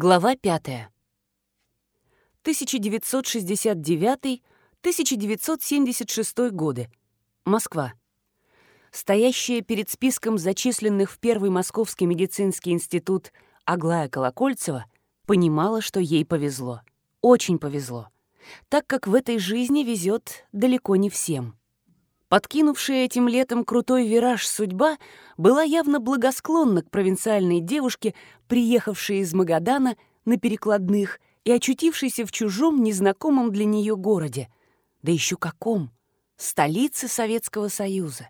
Глава 5. 1969-1976 годы. Москва. Стоящая перед списком зачисленных в Первый Московский медицинский институт Аглая Колокольцева понимала, что ей повезло. Очень повезло. Так как в этой жизни везет далеко не всем. Подкинувшая этим летом крутой вираж судьба была явно благосклонна к провинциальной девушке, приехавшей из Магадана на перекладных и очутившейся в чужом, незнакомом для нее городе. Да еще каком! Столице Советского Союза.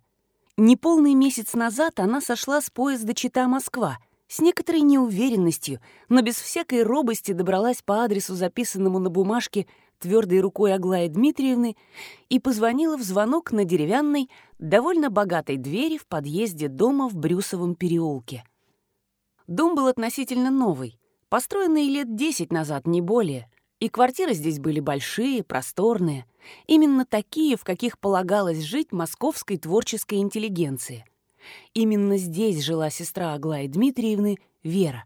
Неполный месяц назад она сошла с поезда Чита-Москва, с некоторой неуверенностью, но без всякой робости добралась по адресу, записанному на бумажке твердой рукой Аглаи Дмитриевны и позвонила в звонок на деревянной, довольно богатой двери в подъезде дома в Брюсовом переулке. Дом был относительно новый, построенный лет десять назад, не более, и квартиры здесь были большие, просторные, именно такие, в каких полагалось жить московской творческой интеллигенции. Именно здесь жила сестра Аглаи Дмитриевны, Вера.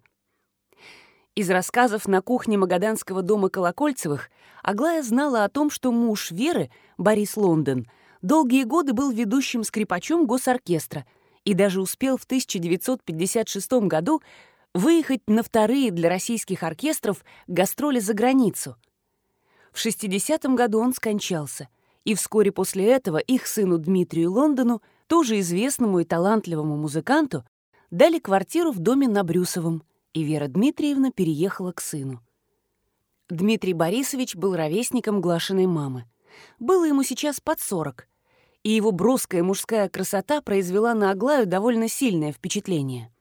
Из рассказов на кухне Магаданского дома Колокольцевых Аглая знала о том, что муж Веры, Борис Лондон, долгие годы был ведущим скрипачом госоркестра и даже успел в 1956 году выехать на вторые для российских оркестров гастроли за границу. В 60 году он скончался, и вскоре после этого их сыну Дмитрию Лондону, тоже известному и талантливому музыканту, дали квартиру в доме на Брюсовом – и Вера Дмитриевна переехала к сыну. Дмитрий Борисович был ровесником Глашиной мамы. Было ему сейчас под сорок, и его броская мужская красота произвела на Аглаю довольно сильное впечатление.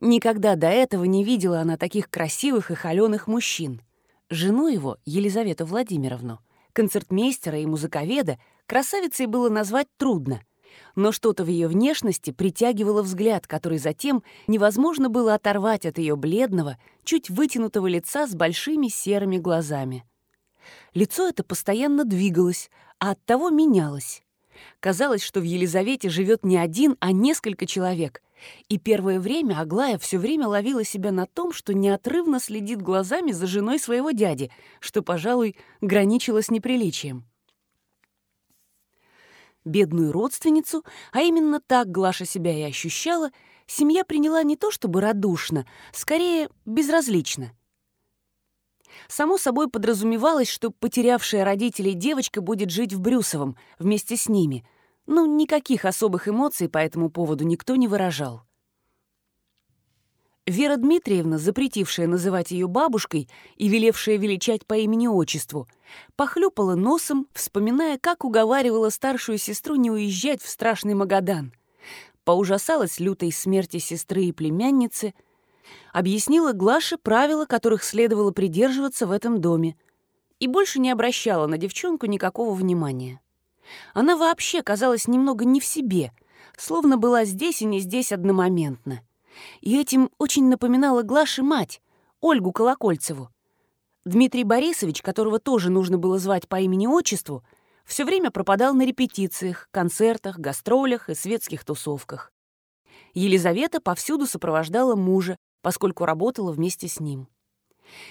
Никогда до этого не видела она таких красивых и холеных мужчин. Жену его, Елизавету Владимировну, концертмейстера и музыковеда, красавицей было назвать трудно — но что-то в ее внешности притягивало взгляд, который затем невозможно было оторвать от ее бледного, чуть вытянутого лица с большими серыми глазами. Лицо это постоянно двигалось, а оттого менялось. Казалось, что в Елизавете живет не один, а несколько человек. И первое время Аглая все время ловила себя на том, что неотрывно следит глазами за женой своего дяди, что, пожалуй, граничило с неприличием бедную родственницу, а именно так Глаша себя и ощущала, семья приняла не то чтобы радушно, скорее безразлично. Само собой подразумевалось, что потерявшая родителей девочка будет жить в Брюсовом вместе с ними, но никаких особых эмоций по этому поводу никто не выражал. Вера Дмитриевна, запретившая называть ее бабушкой и велевшая величать по имени-отчеству, похлюпала носом, вспоминая, как уговаривала старшую сестру не уезжать в страшный Магадан. Поужасалась лютой смерти сестры и племянницы, объяснила Глаше правила, которых следовало придерживаться в этом доме, и больше не обращала на девчонку никакого внимания. Она вообще казалась немного не в себе, словно была здесь и не здесь одномоментно — и этим очень напоминала Глаше мать, Ольгу Колокольцеву. Дмитрий Борисович, которого тоже нужно было звать по имени-отчеству, все время пропадал на репетициях, концертах, гастролях и светских тусовках. Елизавета повсюду сопровождала мужа, поскольку работала вместе с ним.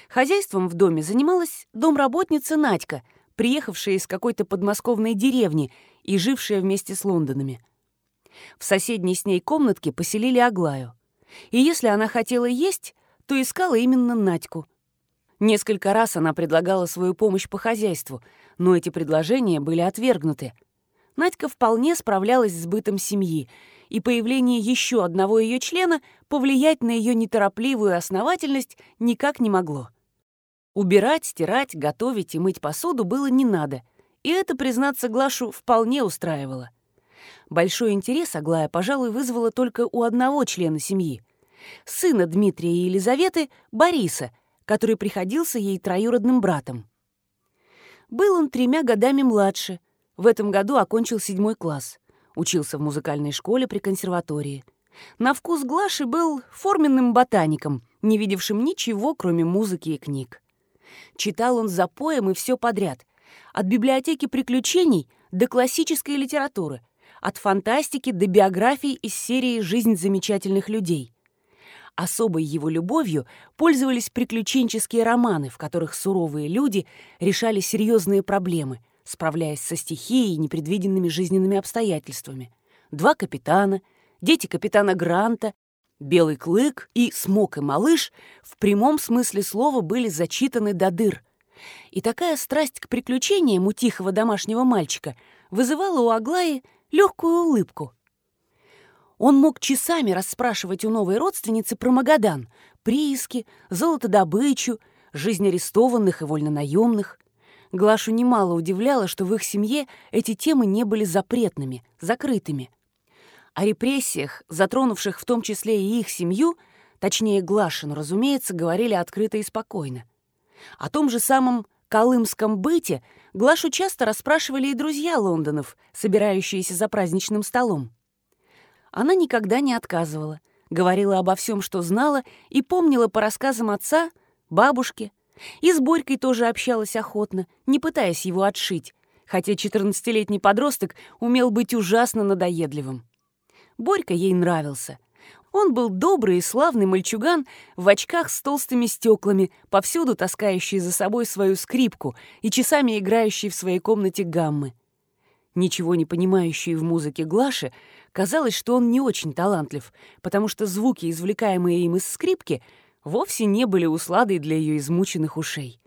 Хозяйством в доме занималась домработница Надька, приехавшая из какой-то подмосковной деревни и жившая вместе с Лондонами. В соседней с ней комнатке поселили Аглаю. И если она хотела есть, то искала именно Надьку. Несколько раз она предлагала свою помощь по хозяйству, но эти предложения были отвергнуты. Надька вполне справлялась с бытом семьи, и появление еще одного ее члена повлиять на ее неторопливую основательность никак не могло. Убирать, стирать, готовить и мыть посуду было не надо, и это, признаться Глашу, вполне устраивало. Большой интерес Аглая, пожалуй, вызвала только у одного члена семьи — сына Дмитрия и Елизаветы, Бориса, который приходился ей троюродным братом. Был он тремя годами младше, в этом году окончил седьмой класс, учился в музыкальной школе при консерватории. На вкус Глаши был форменным ботаником, не видевшим ничего, кроме музыки и книг. Читал он за поем и все подряд, от библиотеки приключений до классической литературы, от фантастики до биографий из серии «Жизнь замечательных людей». Особой его любовью пользовались приключенческие романы, в которых суровые люди решали серьезные проблемы, справляясь со стихией и непредвиденными жизненными обстоятельствами. Два капитана, дети капитана Гранта, Белый клык и Смок и Малыш в прямом смысле слова были зачитаны до дыр. И такая страсть к приключениям у тихого домашнего мальчика вызывала у Аглаи легкую улыбку. Он мог часами расспрашивать у новой родственницы про Магадан, прииски, золотодобычу, жизнь арестованных и вольнонаемных. Глашу немало удивляло, что в их семье эти темы не были запретными, закрытыми. О репрессиях, затронувших в том числе и их семью, точнее Глашину, разумеется, говорили открыто и спокойно. О том же самом колымском быте Глашу часто расспрашивали и друзья Лондонов, собирающиеся за праздничным столом. Она никогда не отказывала, говорила обо всем, что знала, и помнила по рассказам отца, бабушки. И с Борькой тоже общалась охотно, не пытаясь его отшить, хотя 14-летний подросток умел быть ужасно надоедливым. Борька ей нравился. Он был добрый и славный мальчуган в очках с толстыми стеклами, повсюду таскающий за собой свою скрипку и часами играющий в своей комнате гаммы. Ничего не понимающей в музыке Глаши казалось, что он не очень талантлив, потому что звуки, извлекаемые им из скрипки, вовсе не были усладой для ее измученных ушей.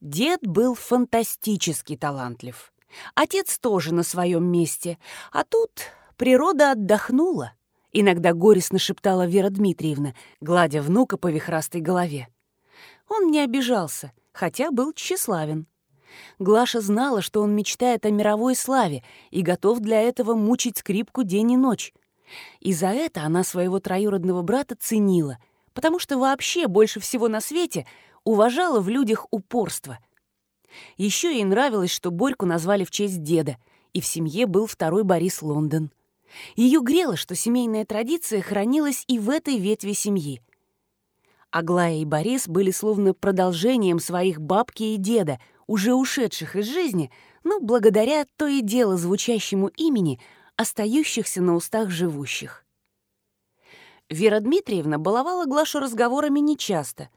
Дед был фантастически талантлив. Отец тоже на своем месте, а тут природа отдохнула. Иногда горестно шептала Вера Дмитриевна, гладя внука по вихрастой голове. Он не обижался, хотя был тщеславен. Глаша знала, что он мечтает о мировой славе и готов для этого мучить скрипку день и ночь. И за это она своего троюродного брата ценила, потому что вообще больше всего на свете уважала в людях упорство. Еще ей нравилось, что Борьку назвали в честь деда, и в семье был второй Борис Лондон. Ее грело, что семейная традиция хранилась и в этой ветви семьи. Аглая и Борис были словно продолжением своих бабки и деда — уже ушедших из жизни, но благодаря то и дело звучащему имени, остающихся на устах живущих. Вера Дмитриевна баловала Глашу разговорами нечасто,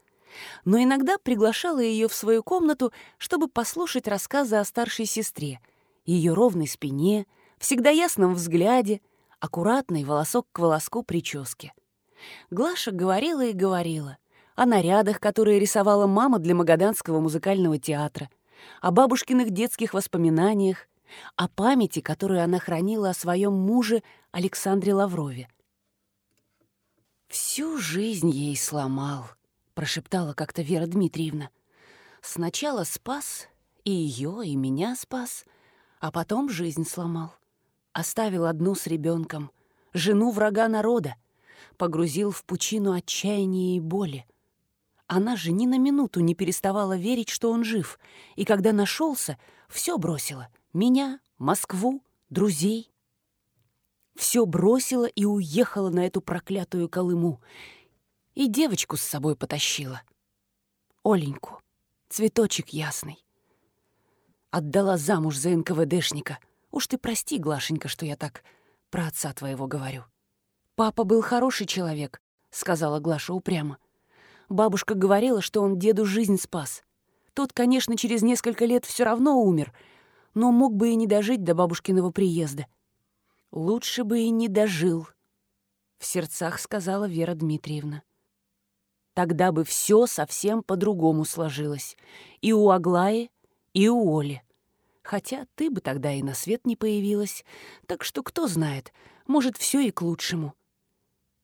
но иногда приглашала ее в свою комнату, чтобы послушать рассказы о старшей сестре, ее ровной спине, всегда ясном взгляде, аккуратной волосок к волоску прическе. Глаша говорила и говорила о нарядах, которые рисовала мама для Магаданского музыкального театра, о бабушкиных детских воспоминаниях, о памяти, которую она хранила о своем муже Александре Лаврове. «Всю жизнь ей сломал», — прошептала как-то Вера Дмитриевна. «Сначала спас, и ее, и меня спас, а потом жизнь сломал. Оставил одну с ребенком, жену врага народа, погрузил в пучину отчаяния и боли. Она же ни на минуту не переставала верить, что он жив, и когда нашелся, все бросила. Меня, Москву, друзей. Все бросила и уехала на эту проклятую Колыму. И девочку с собой потащила. Оленьку, цветочек ясный. Отдала замуж за НКВДшника. Уж ты прости, Глашенька, что я так про отца твоего говорю. Папа был хороший человек, — сказала Глаша упрямо. Бабушка говорила, что он деду жизнь спас. Тот, конечно, через несколько лет все равно умер, но мог бы и не дожить до бабушкиного приезда. Лучше бы и не дожил, — в сердцах сказала Вера Дмитриевна. Тогда бы все совсем по-другому сложилось. И у Аглаи, и у Оли. Хотя ты бы тогда и на свет не появилась, так что кто знает, может, все и к лучшему.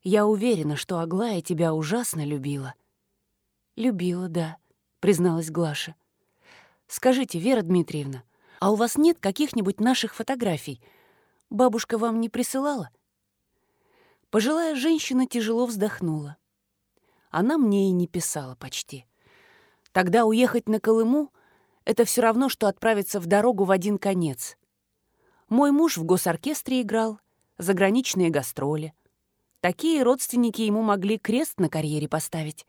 Я уверена, что Аглая тебя ужасно любила — «Любила, да», — призналась Глаша. «Скажите, Вера Дмитриевна, а у вас нет каких-нибудь наших фотографий? Бабушка вам не присылала?» Пожилая женщина тяжело вздохнула. Она мне и не писала почти. Тогда уехать на Колыму — это все равно, что отправиться в дорогу в один конец. Мой муж в госоркестре играл, заграничные гастроли. Такие родственники ему могли крест на карьере поставить.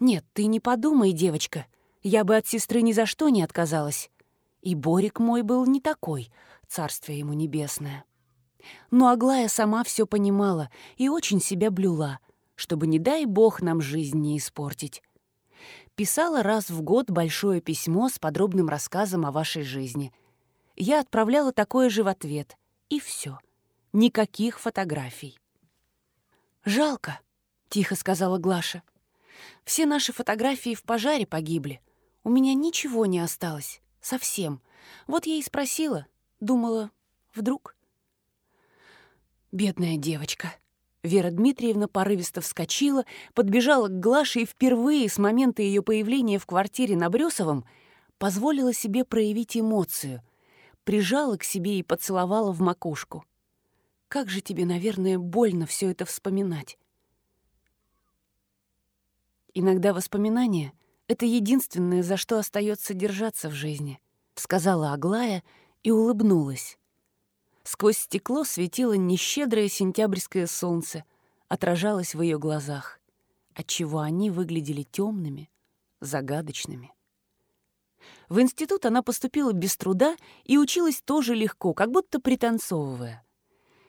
«Нет, ты не подумай, девочка. Я бы от сестры ни за что не отказалась. И Борик мой был не такой, царствие ему небесное». Но Аглая сама все понимала и очень себя блюла. чтобы, не дай бог, нам жизнь не испортить. Писала раз в год большое письмо с подробным рассказом о вашей жизни. Я отправляла такое же в ответ. И все. Никаких фотографий. «Жалко», — тихо сказала Глаша. «Все наши фотографии в пожаре погибли. У меня ничего не осталось. Совсем. Вот я и спросила. Думала, вдруг...» Бедная девочка. Вера Дмитриевна порывисто вскочила, подбежала к Глаше и впервые с момента ее появления в квартире на Брюсовом позволила себе проявить эмоцию, прижала к себе и поцеловала в макушку. Как же тебе, наверное, больно все это вспоминать. Иногда воспоминания — это единственное, за что остается держаться в жизни, — сказала Аглая и улыбнулась. Сквозь стекло светило нещедрое сентябрьское солнце, отражалось в ее глазах, отчего они выглядели темными, загадочными. В институт она поступила без труда и училась тоже легко, как будто пританцовывая.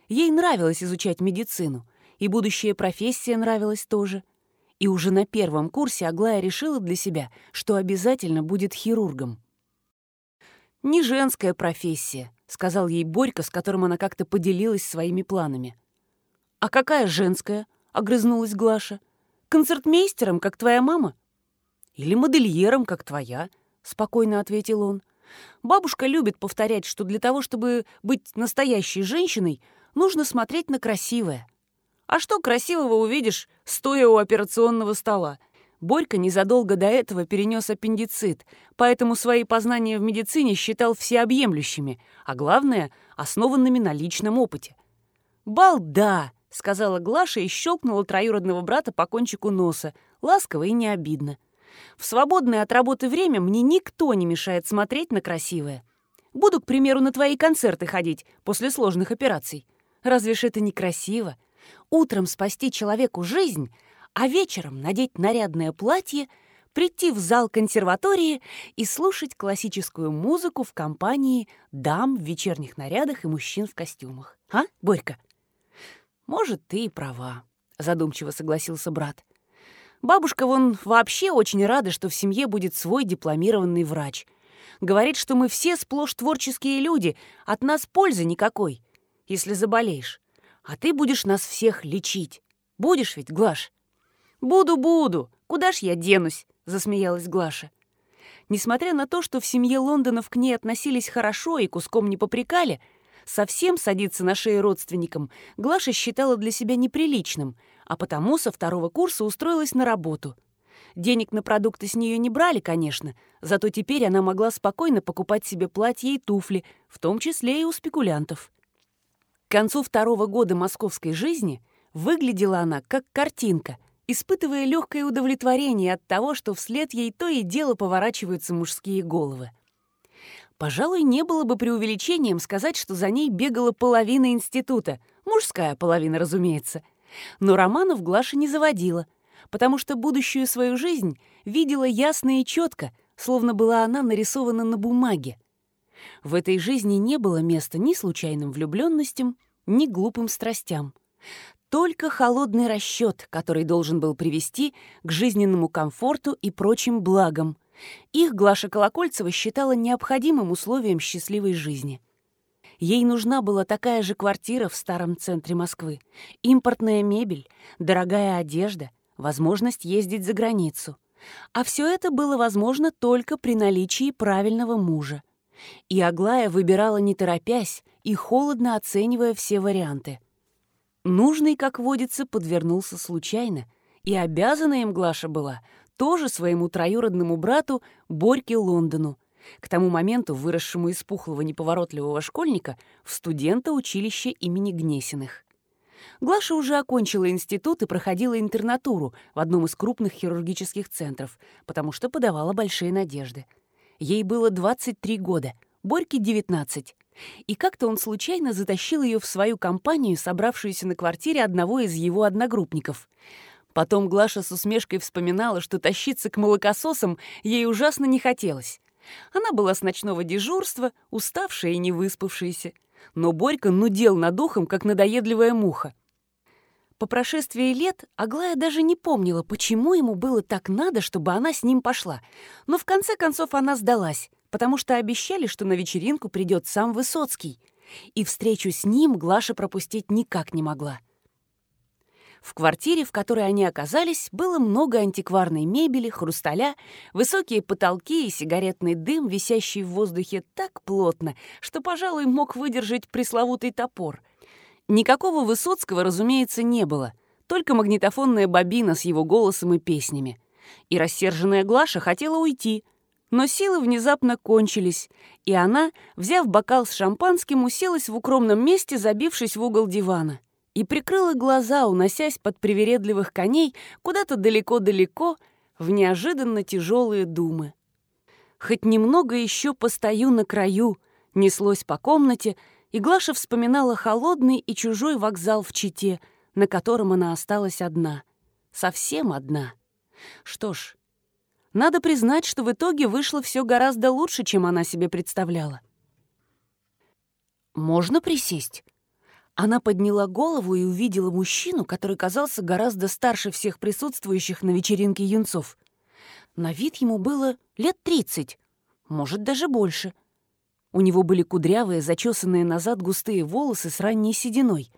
Ей нравилось изучать медицину, и будущая профессия нравилась тоже. И уже на первом курсе Аглая решила для себя, что обязательно будет хирургом. Не женская профессия, сказал ей Борька, с которым она как-то поделилась своими планами. «А какая женская?» — огрызнулась Глаша. «Концертмейстером, как твоя мама?» «Или модельером, как твоя», — спокойно ответил он. «Бабушка любит повторять, что для того, чтобы быть настоящей женщиной, нужно смотреть на красивое. А что красивого увидишь, стоя у операционного стола? Борька незадолго до этого перенес аппендицит, поэтому свои познания в медицине считал всеобъемлющими, а главное — основанными на личном опыте. «Балда!» — сказала Глаша и щелкнула троюродного брата по кончику носа, ласково и не обидно. «В свободное от работы время мне никто не мешает смотреть на красивое. Буду, к примеру, на твои концерты ходить после сложных операций. Разве ж это не красиво? Утром спасти человеку жизнь — а вечером надеть нарядное платье, прийти в зал консерватории и слушать классическую музыку в компании дам в вечерних нарядах и мужчин в костюмах. А, Борька? Может, ты и права, задумчиво согласился брат. Бабушка вон вообще очень рада, что в семье будет свой дипломированный врач. Говорит, что мы все сплошь творческие люди, от нас пользы никакой, если заболеешь. А ты будешь нас всех лечить. Будешь ведь, Глаш? «Буду, буду! Куда ж я денусь?» — засмеялась Глаша. Несмотря на то, что в семье Лондонов к ней относились хорошо и куском не попрекали, совсем садиться на шею родственникам Глаша считала для себя неприличным, а потому со второго курса устроилась на работу. Денег на продукты с нее не брали, конечно, зато теперь она могла спокойно покупать себе платья и туфли, в том числе и у спекулянтов. К концу второго года московской жизни выглядела она как картинка — испытывая легкое удовлетворение от того, что вслед ей то и дело поворачиваются мужские головы. Пожалуй, не было бы преувеличением сказать, что за ней бегала половина института, мужская половина, разумеется. Но романов Глаша не заводила, потому что будущую свою жизнь видела ясно и четко, словно была она нарисована на бумаге. В этой жизни не было места ни случайным влюбленностям, ни глупым страстям только холодный расчет, который должен был привести к жизненному комфорту и прочим благам. Их Глаша Колокольцева считала необходимым условием счастливой жизни. Ей нужна была такая же квартира в старом центре Москвы, импортная мебель, дорогая одежда, возможность ездить за границу. А все это было возможно только при наличии правильного мужа. И Аглая выбирала не торопясь и холодно оценивая все варианты. Нужный, как водится, подвернулся случайно, и обязана им Глаша была тоже своему троюродному брату Борьке Лондону, к тому моменту выросшему из пухлого неповоротливого школьника в студента училища имени Гнесиных. Глаша уже окончила институт и проходила интернатуру в одном из крупных хирургических центров, потому что подавала большие надежды. Ей было 23 года, Борьке — 19. И как-то он случайно затащил ее в свою компанию, собравшуюся на квартире одного из его одногруппников. Потом Глаша с усмешкой вспоминала, что тащиться к молокососам ей ужасно не хотелось. Она была с ночного дежурства, уставшая и не выспавшаяся. Но Борька нудел над ухом, как надоедливая муха. По прошествии лет Аглая даже не помнила, почему ему было так надо, чтобы она с ним пошла. Но в конце концов она сдалась, потому что обещали, что на вечеринку придет сам Высоцкий. И встречу с ним Глаша пропустить никак не могла. В квартире, в которой они оказались, было много антикварной мебели, хрусталя, высокие потолки и сигаретный дым, висящий в воздухе так плотно, что, пожалуй, мог выдержать пресловутый топор — Никакого Высоцкого, разумеется, не было, только магнитофонная бобина с его голосом и песнями. И рассерженная Глаша хотела уйти, но силы внезапно кончились, и она, взяв бокал с шампанским, уселась в укромном месте, забившись в угол дивана, и прикрыла глаза, уносясь под привередливых коней куда-то далеко-далеко в неожиданно тяжелые думы. Хоть немного еще постою на краю, неслось по комнате, и Глаша вспоминала холодный и чужой вокзал в Чите, на котором она осталась одна. Совсем одна. Что ж, надо признать, что в итоге вышло все гораздо лучше, чем она себе представляла. «Можно присесть?» Она подняла голову и увидела мужчину, который казался гораздо старше всех присутствующих на вечеринке юнцов. На вид ему было лет тридцать, может, даже больше — у него были кудрявые, зачесанные назад густые волосы с ранней сединой,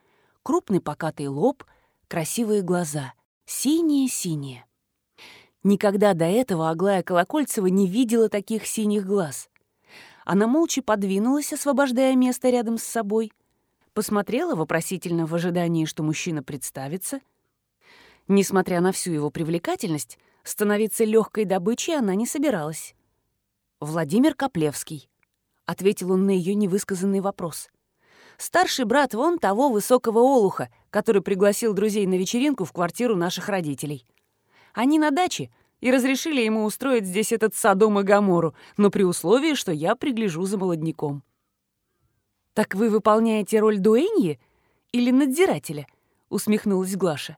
крупный покатый лоб, красивые глаза, синие-синие. Никогда до этого Аглая Колокольцева не видела таких синих глаз. Она молча подвинулась, освобождая место рядом с собой, посмотрела вопросительно в ожидании, что мужчина представится. Несмотря на всю его привлекательность, становиться легкой добычей она не собиралась. Владимир Коплевский. — ответил он на ее невысказанный вопрос. «Старший брат вон того высокого олуха, который пригласил друзей на вечеринку в квартиру наших родителей. Они на даче и разрешили ему устроить здесь этот Содом и Гамору, но при условии, что я пригляжу за молодняком». «Так вы выполняете роль дуэньи или надзирателя?» — усмехнулась Глаша.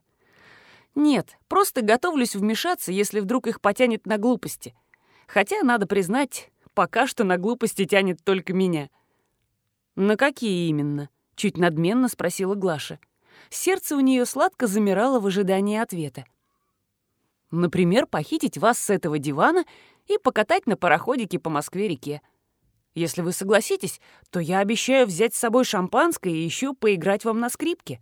«Нет, просто готовлюсь вмешаться, если вдруг их потянет на глупости. Хотя, надо признать, Пока что на глупости тянет только меня». «На какие именно?» — чуть надменно спросила Глаша. Сердце у нее сладко замирало в ожидании ответа. «Например, похитить вас с этого дивана и покатать на пароходике по Москве-реке. Если вы согласитесь, то я обещаю взять с собой шампанское и еще поиграть вам на скрипке».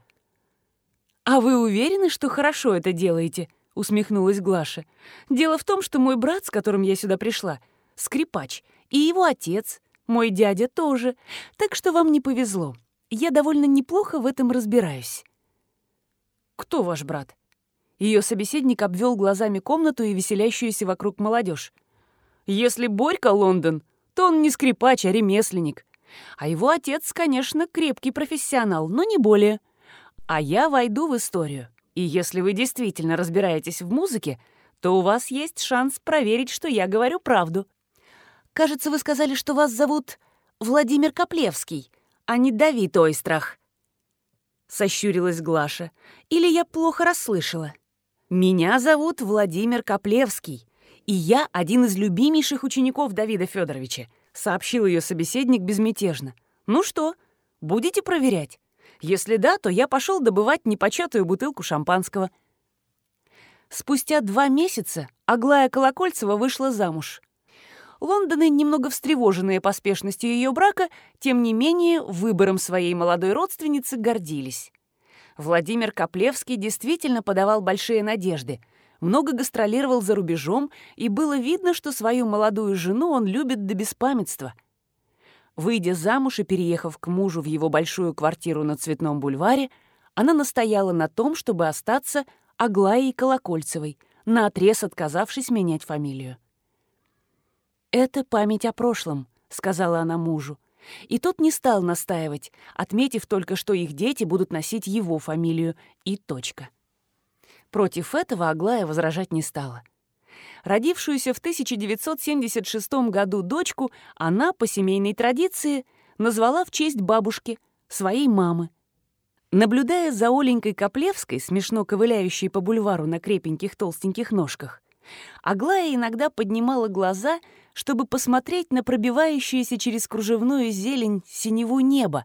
«А вы уверены, что хорошо это делаете?» — усмехнулась Глаша. «Дело в том, что мой брат, с которым я сюда пришла, — скрипач, и его отец, мой дядя тоже, так что вам не повезло. Я довольно неплохо в этом разбираюсь». «Кто ваш брат?» Ее собеседник обвел глазами комнату и веселящуюся вокруг молодежь. «Если Борька Лондон, то он не скрипач, а ремесленник. А его отец, конечно, крепкий профессионал, но не более. А я войду в историю. И если вы действительно разбираетесь в музыке, то у вас есть шанс проверить, что я говорю правду. Кажется, вы сказали, что вас зовут Владимир Коплевский, а не Давид Ойстрах. Сощурилась Глаша. Или я плохо расслышала? Меня зовут Владимир Коплевский, и я один из любимейших учеников Давида Федоровича, сообщил ее собеседник безмятежно. Ну что, будете проверять? Если да, то я пошел добывать непочатую бутылку шампанского. Спустя два месяца Аглая Колокольцева вышла замуж. Лондоны, немного встревоженные поспешностью ее брака, тем не менее выбором своей молодой родственницы гордились. Владимир Коплевский действительно подавал большие надежды, много гастролировал за рубежом, и было видно, что свою молодую жену он любит до беспамятства. Выйдя замуж и переехав к мужу в его большую квартиру на Цветном бульваре, она настояла на том, чтобы остаться Аглаей Колокольцевой, наотрез отказавшись менять фамилию. «Это память о прошлом», — сказала она мужу. И тот не стал настаивать, отметив только, что их дети будут носить его фамилию, и точка. Против этого Аглая возражать не стала. Родившуюся в 1976 году дочку она, по семейной традиции, назвала в честь бабушки, своей мамы. Наблюдая за Оленькой Коплевской, смешно ковыляющей по бульвару на крепеньких толстеньких ножках, Аглая иногда поднимала глаза, чтобы посмотреть на пробивающуюся через кружевную зелень синеву неба,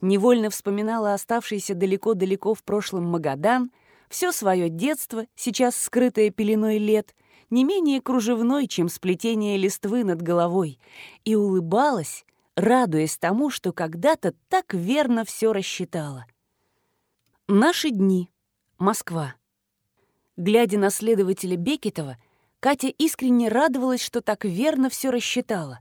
Невольно вспоминала оставшийся далеко-далеко в прошлом Магадан, все свое детство, сейчас скрытое пеленой лет, не менее кружевной, чем сплетение листвы над головой, и улыбалась, радуясь тому, что когда-то так верно все рассчитала. Наши дни. Москва. Глядя на следователя Бекетова, Катя искренне радовалась, что так верно все рассчитала.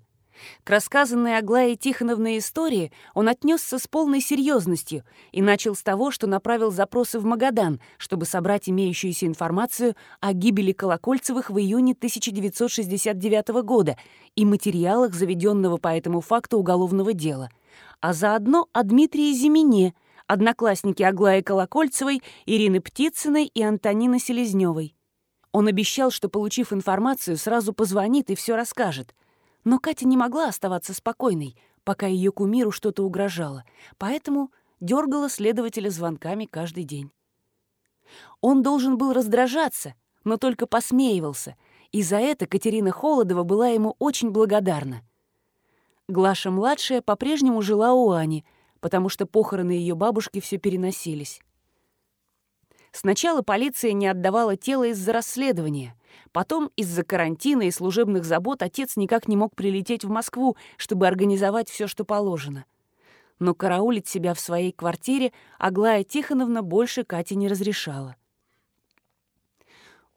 К рассказанной Аглае Тихоновной истории он отнесся с полной серьезностью и начал с того, что направил запросы в Магадан, чтобы собрать имеющуюся информацию о гибели Колокольцевых в июне 1969 года и материалах заведенного по этому факту уголовного дела, а заодно о Дмитрии Зимине, однокласснике Аглаи Колокольцевой, Ирины Птицыной и Антонины Селезневой. Он обещал, что, получив информацию, сразу позвонит и все расскажет — но Катя не могла оставаться спокойной, пока ее кумиру что-то угрожало, поэтому дергала следователя звонками каждый день. Он должен был раздражаться, но только посмеивался, и за это Катерина Холодова была ему очень благодарна. Глаша-младшая по-прежнему жила у Ани, потому что похороны ее бабушки все переносились. Сначала полиция не отдавала тело из-за расследования — Потом из-за карантина и служебных забот отец никак не мог прилететь в Москву, чтобы организовать все, что положено. Но караулить себя в своей квартире Аглая Тихоновна больше Кате не разрешала.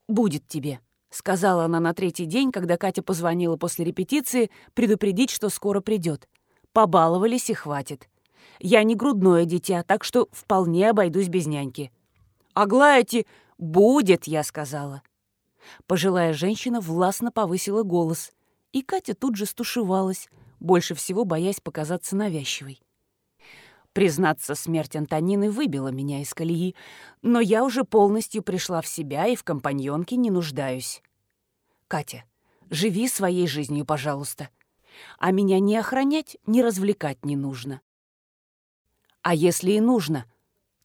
«Будет тебе», — сказала она на третий день, когда Катя позвонила после репетиции, предупредить, что скоро придет. Побаловались и хватит. Я не грудное дитя, так что вполне обойдусь без няньки. «Аглая Ти... будет», — я сказала. Пожилая женщина властно повысила голос, и Катя тут же стушевалась, больше всего боясь показаться навязчивой. Признаться, смерть Антонины выбила меня из колеи, но я уже полностью пришла в себя и в компаньонке не нуждаюсь. Катя, живи своей жизнью, пожалуйста. А меня ни охранять, ни развлекать не нужно. А если и нужно,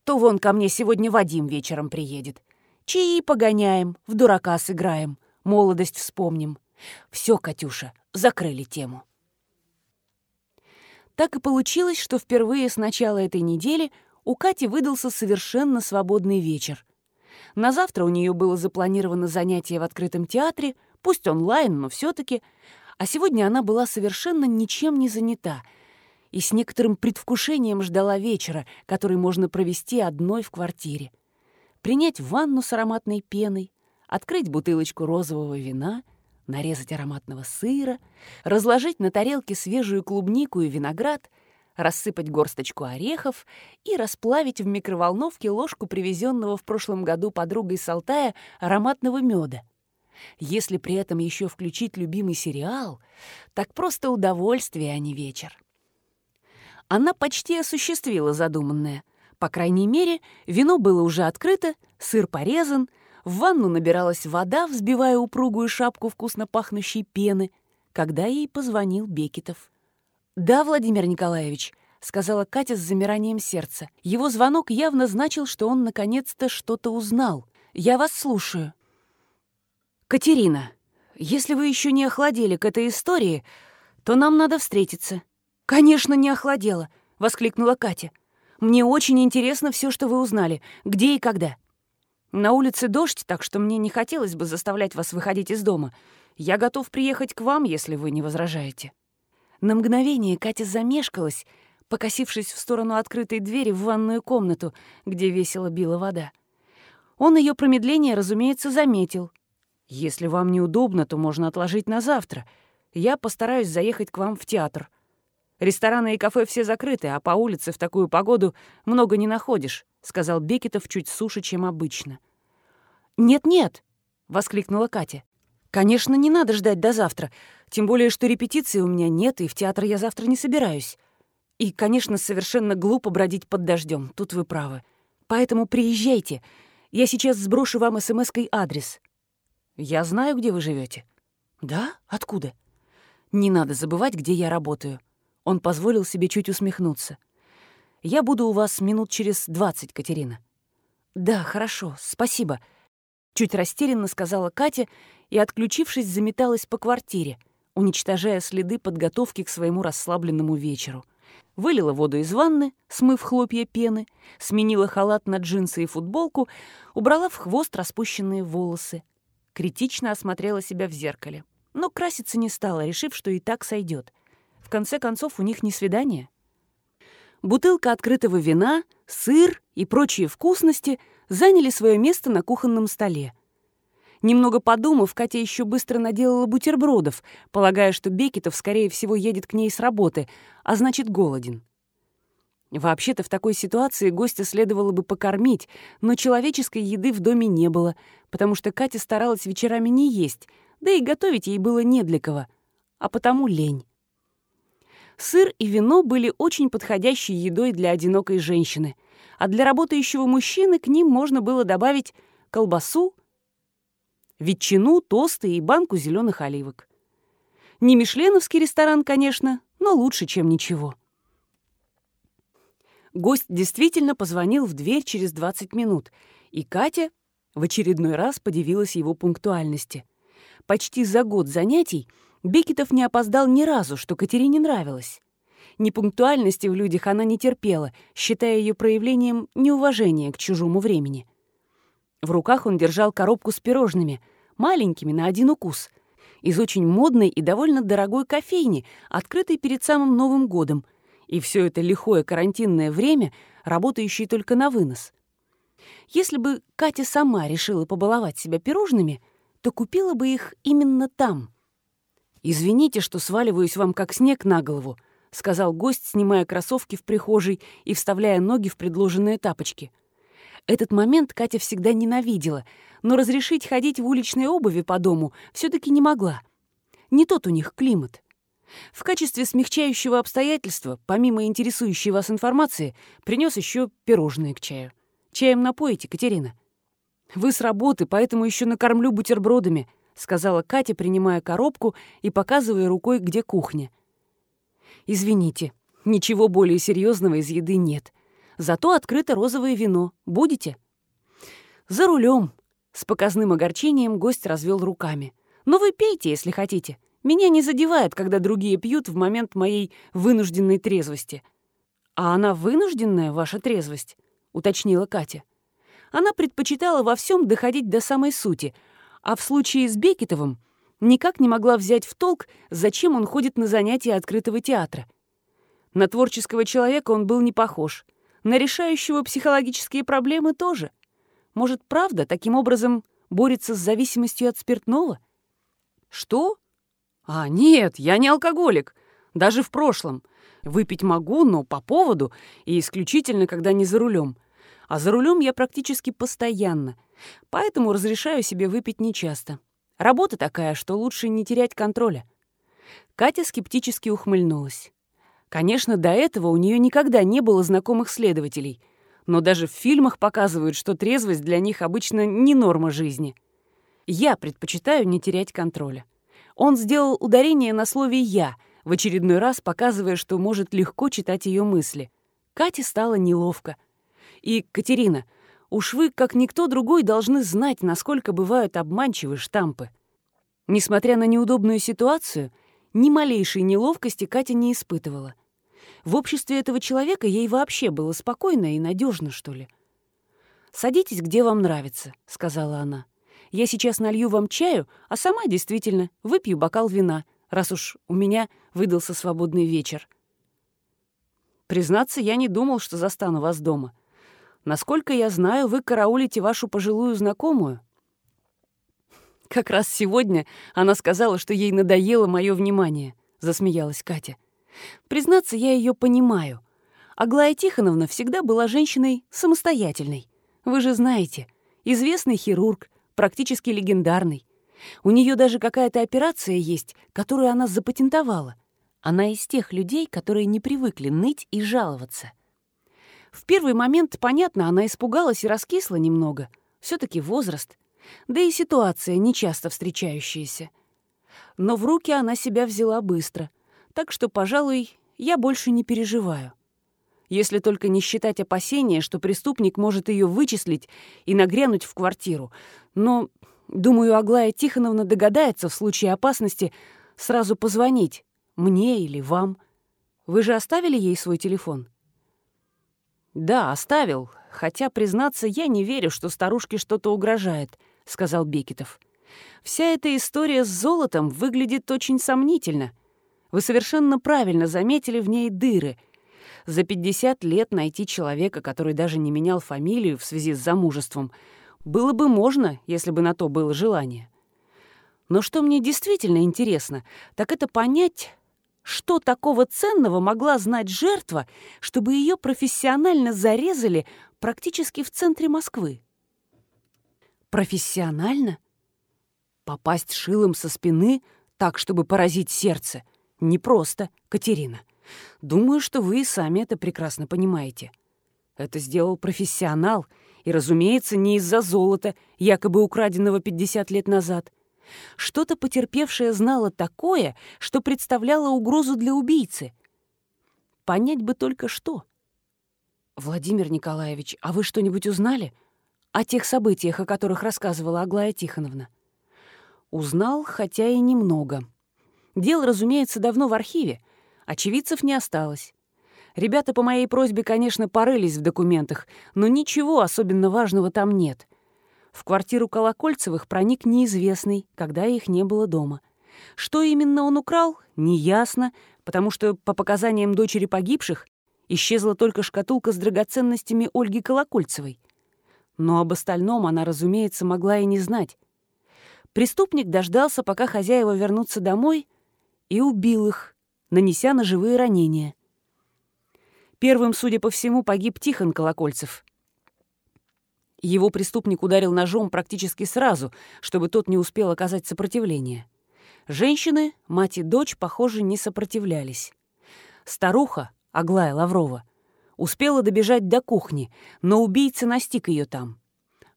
то вон ко мне сегодня Вадим вечером приедет. Чаи погоняем, в дурака сыграем, молодость вспомним. Все, Катюша, закрыли тему. Так и получилось, что впервые с начала этой недели у Кати выдался совершенно свободный вечер. На завтра у нее было запланировано занятие в открытом театре, пусть онлайн, но все-таки, а сегодня она была совершенно ничем не занята и с некоторым предвкушением ждала вечера, который можно провести одной в квартире принять ванну с ароматной пеной, открыть бутылочку розового вина, нарезать ароматного сыра, разложить на тарелке свежую клубнику и виноград, рассыпать горсточку орехов и расплавить в микроволновке ложку привезенного в прошлом году подругой с Алтая ароматного меда. Если при этом еще включить любимый сериал, так просто удовольствие, а не вечер. Она почти осуществила задуманное — по крайней мере, вино было уже открыто, сыр порезан, в ванну набиралась вода, взбивая упругую шапку вкусно пахнущей пены, когда ей позвонил Бекетов. «Да, Владимир Николаевич», — сказала Катя с замиранием сердца. Его звонок явно значил, что он наконец-то что-то узнал. «Я вас слушаю». «Катерина, если вы еще не охладели к этой истории, то нам надо встретиться». «Конечно, не охладела», — воскликнула Катя. Мне очень интересно все, что вы узнали. Где и когда. На улице дождь, так что мне не хотелось бы заставлять вас выходить из дома. Я готов приехать к вам, если вы не возражаете». На мгновение Катя замешкалась, покосившись в сторону открытой двери в ванную комнату, где весело била вода. Он ее промедление, разумеется, заметил. «Если вам неудобно, то можно отложить на завтра. Я постараюсь заехать к вам в театр». Рестораны и кафе все закрыты, а по улице в такую погоду много не находишь», — сказал Бекетов чуть суше, чем обычно. «Нет-нет», — воскликнула Катя. «Конечно, не надо ждать до завтра, тем более, что репетиции у меня нет, и в театр я завтра не собираюсь. И, конечно, совершенно глупо бродить под дождем. тут вы правы. Поэтому приезжайте, я сейчас сброшу вам смс-кой адрес». «Я знаю, где вы живете. «Да? Откуда?» «Не надо забывать, где я работаю». Он позволил себе чуть усмехнуться. «Я буду у вас минут через двадцать, Катерина». «Да, хорошо, спасибо», — чуть растерянно сказала Катя и, отключившись, заметалась по квартире, уничтожая следы подготовки к своему расслабленному вечеру. вылила воду из ванны, смыв хлопья пены, сменила халат на джинсы и футболку, убрала в хвост распущенные волосы. Критично осмотрела себя в зеркале. Но краситься не стала, решив, что и так сойдет. Конце концов, у них не свидание. Бутылка открытого вина, сыр и прочие вкусности заняли свое место на кухонном столе. Немного подумав, Катя еще быстро наделала бутербродов, полагая, что Бекетов, скорее всего, едет к ней с работы, а значит, голоден. Вообще-то в такой ситуации гостя следовало бы покормить, но человеческой еды в доме не было, потому что Катя старалась вечерами не есть, да и готовить ей было не для кого, а потому лень. Сыр и вино были очень подходящей едой для одинокой женщины, а для работающего мужчины к ним можно было добавить колбасу, ветчину, тосты и банку зеленых оливок. Не мишленовский ресторан, конечно, но лучше, чем ничего. Гость действительно позвонил в дверь через 20 минут, и Катя в очередной раз подивилась его пунктуальности. Почти за год занятий Бекетов не опоздал ни разу, что Катерине нравилось. Непунктуальности в людях она не терпела, считая ее проявлением неуважения к чужому времени. В руках он держал коробку с пирожными, маленькими на один укус, из очень модной и довольно дорогой кофейни, открытой перед самым Новым годом, и все это лихое карантинное время, работающее только на вынос. Если бы Катя сама решила побаловать себя пирожными, то купила бы их именно там. «Извините, что сваливаюсь вам как снег на голову», — сказал гость, снимая кроссовки в прихожей и вставляя ноги в предложенные тапочки. Этот момент Катя всегда ненавидела, но разрешить ходить в уличной обуви по дому все таки не могла. Не тот у них климат. В качестве смягчающего обстоятельства, помимо интересующей вас информации, принес еще пирожные к чаю. Чаем напоите, Катерина? Вы с работы, поэтому еще накормлю бутербродами, сказала Катя, принимая коробку и показывая рукой, где кухня. Извините, ничего более серьезного из еды нет. Зато открыто розовое вино. Будете? За рулем. С показным огорчением гость развел руками. Но вы пейте, если хотите. Меня не задевает, когда другие пьют в момент моей вынужденной трезвости. А она вынужденная, ваша трезвость, уточнила Катя. Она предпочитала во всем доходить до самой сути, а в случае с Бекетовым никак не могла взять в толк, зачем он ходит на занятия открытого театра. На творческого человека он был не похож — на решающего психологические проблемы тоже. Может, правда, таким образом борется с зависимостью от спиртного? Что? А, нет, я не алкоголик. Даже в прошлом. Выпить могу, но по поводу и исключительно, когда не за рулем. А за рулем я практически постоянно. Поэтому разрешаю себе выпить нечасто. Работа такая, что лучше не терять контроля. Катя скептически ухмыльнулась. Конечно, до этого у нее никогда не было знакомых следователей, но даже в фильмах показывают, что трезвость для них обычно не норма жизни. Я предпочитаю не терять контроля. Он сделал ударение на слове «я», в очередной раз показывая, что может легко читать ее мысли. Кате стало неловко. И, Катерина, уж вы, как никто другой, должны знать, насколько бывают обманчивы штампы. Несмотря на неудобную ситуацию, ни малейшей неловкости Катя не испытывала. В обществе этого человека ей вообще было спокойно и надежно, что ли. «Садитесь, где вам нравится», — сказала она. «Я сейчас налью вам чаю, а сама действительно выпью бокал вина, раз уж у меня выдался свободный вечер». «Признаться, я не думал, что застану вас дома. Насколько я знаю, вы караулите вашу пожилую знакомую». «Как раз сегодня она сказала, что ей надоело мое внимание», — засмеялась Катя. Признаться, я ее понимаю. Аглая Тихоновна всегда была женщиной самостоятельной. Вы же знаете, известный хирург, практически легендарный. У нее даже какая-то операция есть, которую она запатентовала. Она из тех людей, которые не привыкли ныть и жаловаться. В первый момент, понятно, она испугалась и раскисла немного. все таки возраст. Да и ситуация нечасто встречающаяся. Но в руки она себя взяла быстро — так что, пожалуй, я больше не переживаю. Если только не считать опасения, что преступник может ее вычислить и нагрянуть в квартиру. Но, думаю, Аглая Тихоновна догадается в случае опасности сразу позвонить, мне или вам. Вы же оставили ей свой телефон?» «Да, оставил, хотя, признаться, я не верю, что старушке что-то угрожает», — сказал Бекетов. «Вся эта история с золотом выглядит очень сомнительно. Вы совершенно правильно заметили в ней дыры. За 50 лет найти человека, который даже не менял фамилию в связи с замужеством, было бы можно, если бы на то было желание. Но что мне действительно интересно, так это понять, что такого ценного могла знать жертва, чтобы ее профессионально зарезали практически в центре Москвы? Профессионально? Попасть шилом со спины так, чтобы поразить сердце, непросто, Катерина. Думаю, что вы и сами это прекрасно понимаете. Это сделал профессионал, и, разумеется, не из-за золота, якобы украденного 50 лет назад — что-то потерпевшее знало такое, что представляло угрозу для убийцы. Понять бы только что. «Владимир Николаевич, а вы что-нибудь узнали о тех событиях, о которых рассказывала Аглая Тихоновна?» Узнал, хотя и немного. Дело, разумеется, давно в архиве. Очевидцев не осталось. Ребята по моей просьбе, конечно, порылись в документах, но ничего особенно важного там нет. В квартиру Колокольцевых проник неизвестный, когда их не было дома. Что именно он украл, неясно, потому что, по показаниям дочери погибших, исчезла только шкатулка с драгоценностями Ольги Колокольцевой. Но об остальном она, разумеется, могла и не знать. Преступник дождался, пока хозяева вернутся домой, и убил их, нанеся ножевые ранения. Первым, судя по всему, погиб Тихон Колокольцев — его преступник ударил ножом практически сразу, чтобы тот не успел оказать сопротивление. Женщины, мать и дочь, похоже, не сопротивлялись. Старуха, Аглая Лаврова, успела добежать до кухни, но убийца настиг ее там.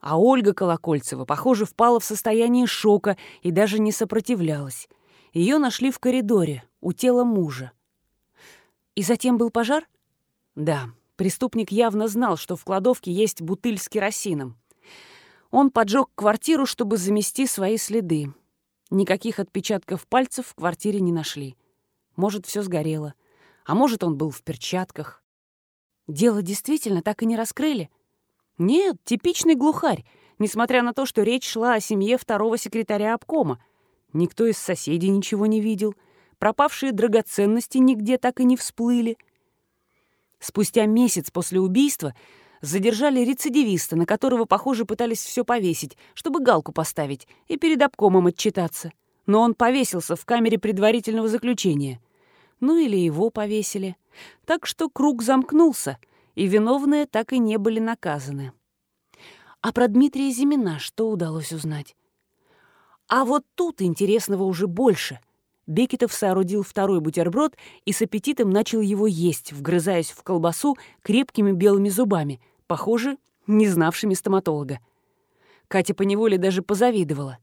А Ольга Колокольцева, похоже, впала в состояние шока и даже не сопротивлялась. Ее нашли в коридоре, у тела мужа. И затем был пожар? Да, Преступник явно знал, что в кладовке есть бутыль с керосином. Он поджег квартиру, чтобы замести свои следы. Никаких отпечатков пальцев в квартире не нашли. Может, все сгорело. А может, он был в перчатках. Дело действительно так и не раскрыли? Нет, типичный глухарь, несмотря на то, что речь шла о семье второго секретаря обкома. Никто из соседей ничего не видел. Пропавшие драгоценности нигде так и не всплыли — Спустя месяц после убийства задержали рецидивиста, на которого, похоже, пытались все повесить, чтобы галку поставить и перед обкомом отчитаться. Но он повесился в камере предварительного заключения. Ну или его повесили. Так что круг замкнулся, и виновные так и не были наказаны. А про Дмитрия Зимина что удалось узнать? А вот тут интересного уже больше — Бекетов соорудил второй бутерброд и с аппетитом начал его есть, вгрызаясь в колбасу крепкими белыми зубами, похоже, не знавшими стоматолога. Катя поневоле даже позавидовала.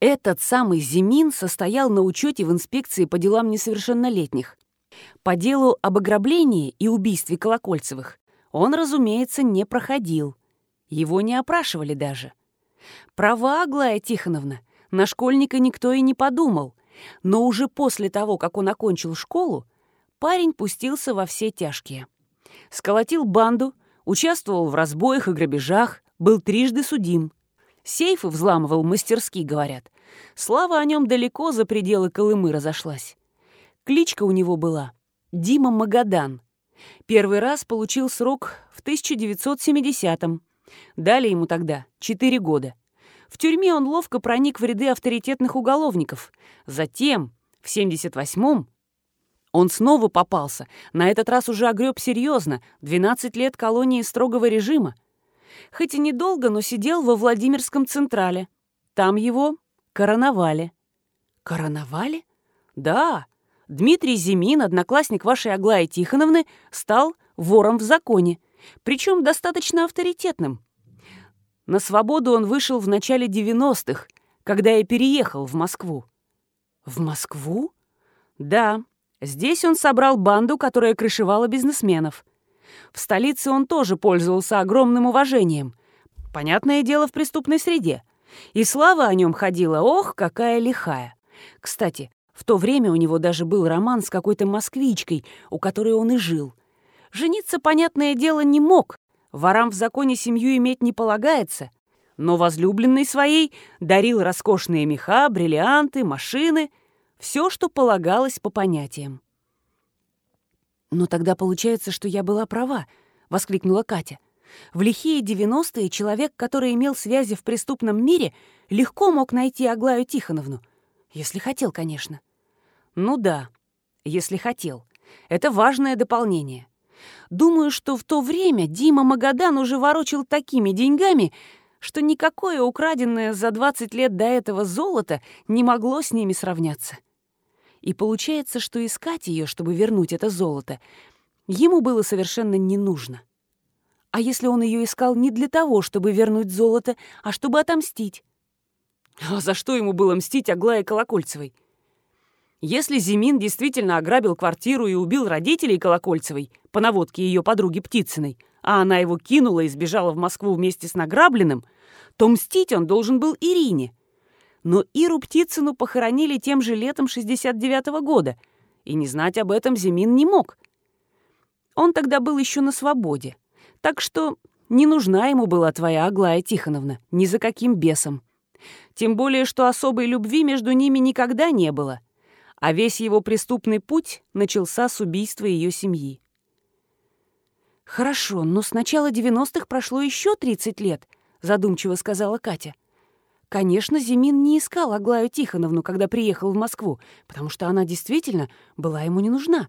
Этот самый Зимин состоял на учете в инспекции по делам несовершеннолетних. По делу об ограблении и убийстве Колокольцевых он, разумеется, не проходил. Его не опрашивали даже. Права, Аглая Тихоновна, на школьника никто и не подумал. Но уже после того, как он окончил школу, парень пустился во все тяжкие. Сколотил банду, участвовал в разбоях и грабежах, был трижды судим. Сейфы взламывал мастерски, говорят. Слава о нем далеко за пределы Колымы разошлась. Кличка у него была Дима Магадан. Первый раз получил срок в 1970-м. Дали ему тогда 4 года. В тюрьме он ловко проник в ряды авторитетных уголовников. Затем, в 78-м, он снова попался, на этот раз уже огреб серьезно, 12 лет колонии строгого режима. Хоть и недолго, но сидел во Владимирском Централе. Там его короновали. Короновали? Да. Дмитрий Зимин, одноклассник вашей Аглаи Тихоновны, стал вором в законе, причем достаточно авторитетным. На свободу он вышел в начале 90-х, когда я переехал в Москву. В Москву? Да. Здесь он собрал банду, которая крышевала бизнесменов. В столице он тоже пользовался огромным уважением. Понятное дело, в преступной среде. И слава о нем ходила, ох, какая лихая. Кстати, В то время у него даже был роман с какой-то москвичкой, у которой он и жил. Жениться, понятное дело, не мог. Ворам в законе семью иметь не полагается. Но возлюбленной своей дарил роскошные меха, бриллианты, машины, все, что полагалось по понятиям. «Но тогда получается, что я была права», — воскликнула Катя. «В лихие девяностые человек, который имел связи в преступном мире, легко мог найти Аглаю Тихоновну. Если хотел, конечно». «Ну да, если хотел. Это важное дополнение. Думаю, что в то время Дима Магадан уже ворочил такими деньгами, что никакое украденное за 20 лет до этого золото не могло с ними сравняться. И получается, что искать ее, чтобы вернуть это золото, ему было совершенно не нужно. А если он ее искал не для того, чтобы вернуть золото, а чтобы отомстить? А за что ему было мстить Аглае Колокольцевой? Если Зимин действительно ограбил квартиру и убил родителей Колокольцевой по наводке ее подруги Птицыной, а она его кинула и сбежала в Москву вместе с награбленным, то мстить он должен был Ирине, но Иру Птицыну похоронили тем же летом 69-го года, и не знать об этом Зимин не мог. Он тогда был еще на свободе, так что не нужна ему была твоя Аглая Тихоновна, ни за каким бесом. Тем более, что особой любви между ними никогда не было, а весь его преступный путь начался с убийства ее семьи. «Хорошо, но с начала 90-х прошло еще 30 лет», — задумчиво сказала Катя. Конечно, Зимин не искал Аглаю Тихоновну, когда приехал в Москву, потому что она действительно была ему не нужна.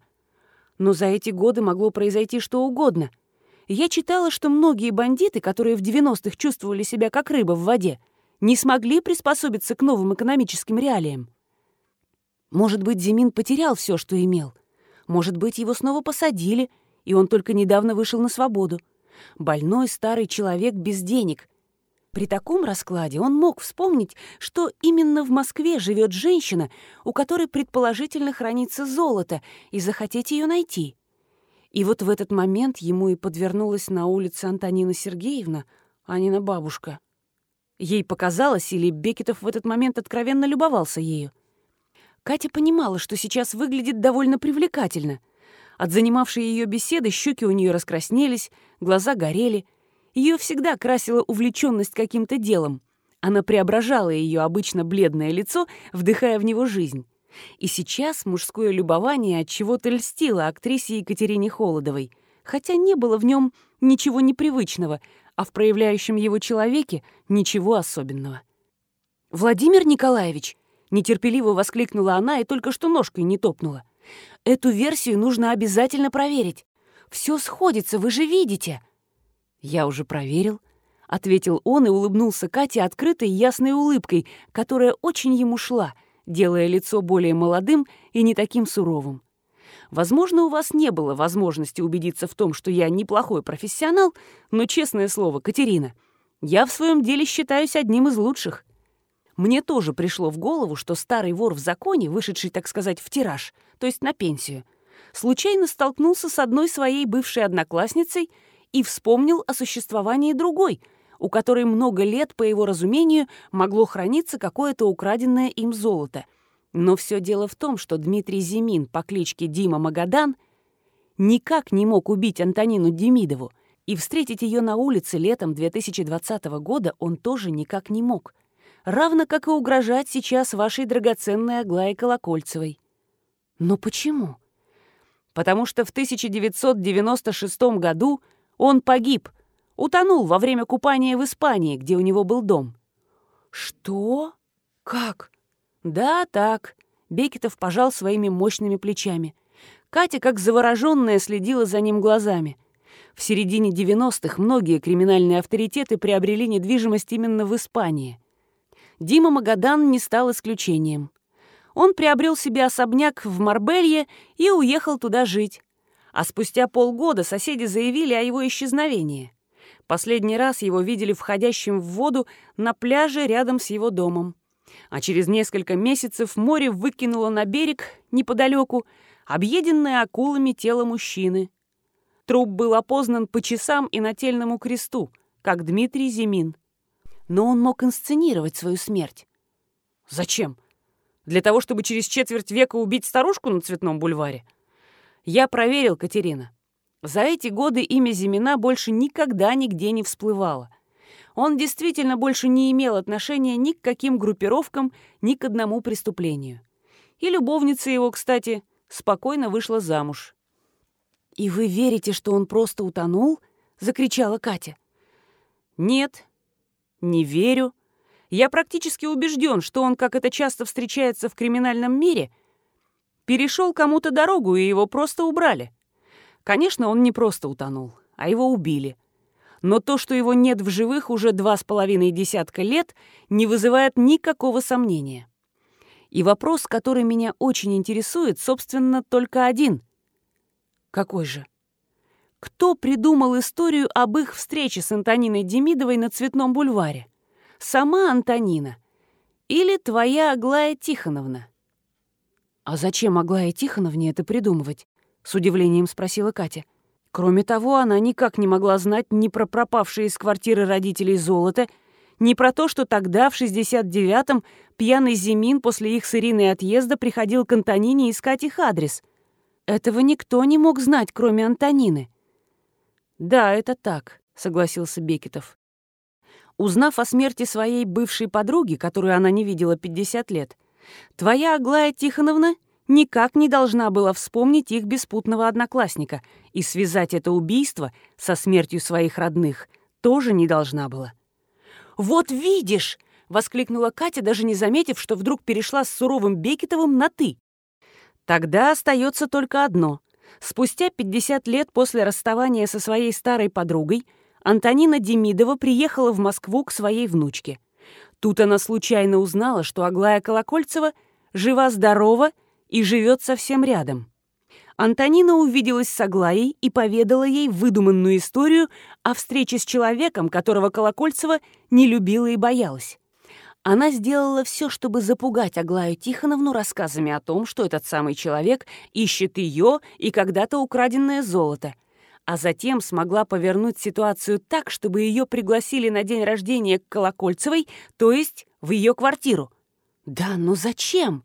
Но за эти годы могло произойти что угодно. Я читала, что многие бандиты, которые в 90-х чувствовали себя как рыба в воде, не смогли приспособиться к новым экономическим реалиям. Может быть, Зимин потерял все, что имел. Может быть, его снова посадили, и он только недавно вышел на свободу. Больной старый человек без денег, при таком раскладе он мог вспомнить, что именно в Москве живет женщина, у которой предположительно хранится золото, и захотеть ее найти. И вот в этот момент ему и подвернулась на улице Антонина Сергеевна, а не на бабушка. Ей показалось, или Бекетов в этот момент откровенно любовался ею. Катя понимала, что сейчас выглядит довольно привлекательно. От занимавшей ее беседы щеки у нее раскраснелись, глаза горели — ее всегда красила увлеченность каким-то делом. Она преображала ее обычно бледное лицо, вдыхая в него жизнь. И сейчас мужское любование от чего-то льстило актрисе Екатерине Холодовой, хотя не было в нем ничего непривычного, а в проявляющем его человеке ничего особенного. «Владимир Николаевич!» — нетерпеливо воскликнула она и только что ножкой не топнула. «Эту версию нужно обязательно проверить. Все сходится, вы же видите!» «Я уже проверил», — ответил он и улыбнулся Кате открытой ясной улыбкой, которая очень ему шла, делая лицо более молодым и не таким суровым. Возможно, у вас не было возможности убедиться в том, что я неплохой профессионал, но, честное слово, Катерина, я в своем деле считаюсь одним из лучших. Мне тоже пришло в голову, что старый вор в законе, вышедший, так сказать, в тираж, то есть на пенсию, случайно столкнулся с одной своей бывшей одноклассницей — и вспомнил о существовании другой, у которой много лет, по его разумению, могло храниться какое-то украденное им золото. Но все дело в том, что Дмитрий Зимин по кличке Дима Магадан никак не мог убить Антонину Демидову, и встретить ее на улице летом 2020 года он тоже никак не мог. Равно как и угрожать сейчас вашей драгоценной Аглае Колокольцевой. Но почему? Потому что в 1996 году он погиб, утонул во время купания в Испании, где у него был дом». «Что? Как?» «Да, так». Бекетов пожал своими мощными плечами. Катя, как завороженная, следила за ним глазами. В середине 90-х многие криминальные авторитеты приобрели недвижимость именно в Испании. Дима Магадан не стал исключением. Он приобрел себе особняк в Марбелье и уехал туда жить а спустя полгода соседи заявили о его исчезновении. Последний раз его видели входящим в воду на пляже рядом с его домом. А через несколько месяцев море выкинуло на берег, неподалеку, объеденное акулами тело мужчины. Труп был опознан по часам и нательному кресту, как Дмитрий Зимин. Но он мог инсценировать свою смерть. Зачем? Для того, чтобы через четверть века убить старушку на Цветном бульваре? Я проверил, Катерина. За эти годы имя Зимина больше никогда нигде не всплывало. Он действительно больше не имел отношения ни к каким группировкам, ни к одному преступлению. И любовница его, кстати, спокойно вышла замуж. «И вы верите, что он просто утонул?» — закричала Катя. «Нет, не верю. Я практически убежден, что он, как это часто встречается в криминальном мире, перешел кому-то дорогу, и его просто убрали. Конечно, он не просто утонул, а его убили. Но то, что его нет в живых уже два с половиной десятка лет, не вызывает никакого сомнения. И вопрос, который меня очень интересует, собственно, только один. Какой же? Кто придумал историю об их встрече с Антониной Демидовой на Цветном бульваре? Сама Антонина или твоя Аглая Тихоновна? А зачем Аглае Тихоновне это придумывать? С удивлением спросила Катя. Кроме того, она никак не могла знать ни про пропавшие из квартиры родителей золото, ни про то, что тогда, в 69-м, пьяный Зимин после их с Ириной отъезда приходил к Антонине искать их адрес. Этого никто не мог знать, кроме Антонины. «Да, это так», — согласился Бекетов. Узнав о смерти своей бывшей подруги, которую она не видела 50 лет, твоя Аглая Тихоновна никак не должна была вспомнить их беспутного одноклассника и связать это убийство со смертью своих родных тоже не должна была. «Вот видишь!» — воскликнула Катя, даже не заметив, что вдруг перешла с суровым Бекетовым на «ты». Тогда остается только одно. Спустя 50 лет после расставания со своей старой подругой Антонина Демидова приехала в Москву к своей внучке. Тут она случайно узнала, что Аглая Колокольцева жива-здорова и живет совсем рядом. Антонина увиделась с Аглаей и поведала ей выдуманную историю о встрече с человеком, которого Колокольцева не любила и боялась. Она сделала все, чтобы запугать Аглаю Тихоновну рассказами о том, что этот самый человек ищет ее и когда-то украденное золото, а затем смогла повернуть ситуацию так, чтобы ее пригласили на день рождения к Колокольцевой, то есть в ее квартиру. Да, но зачем?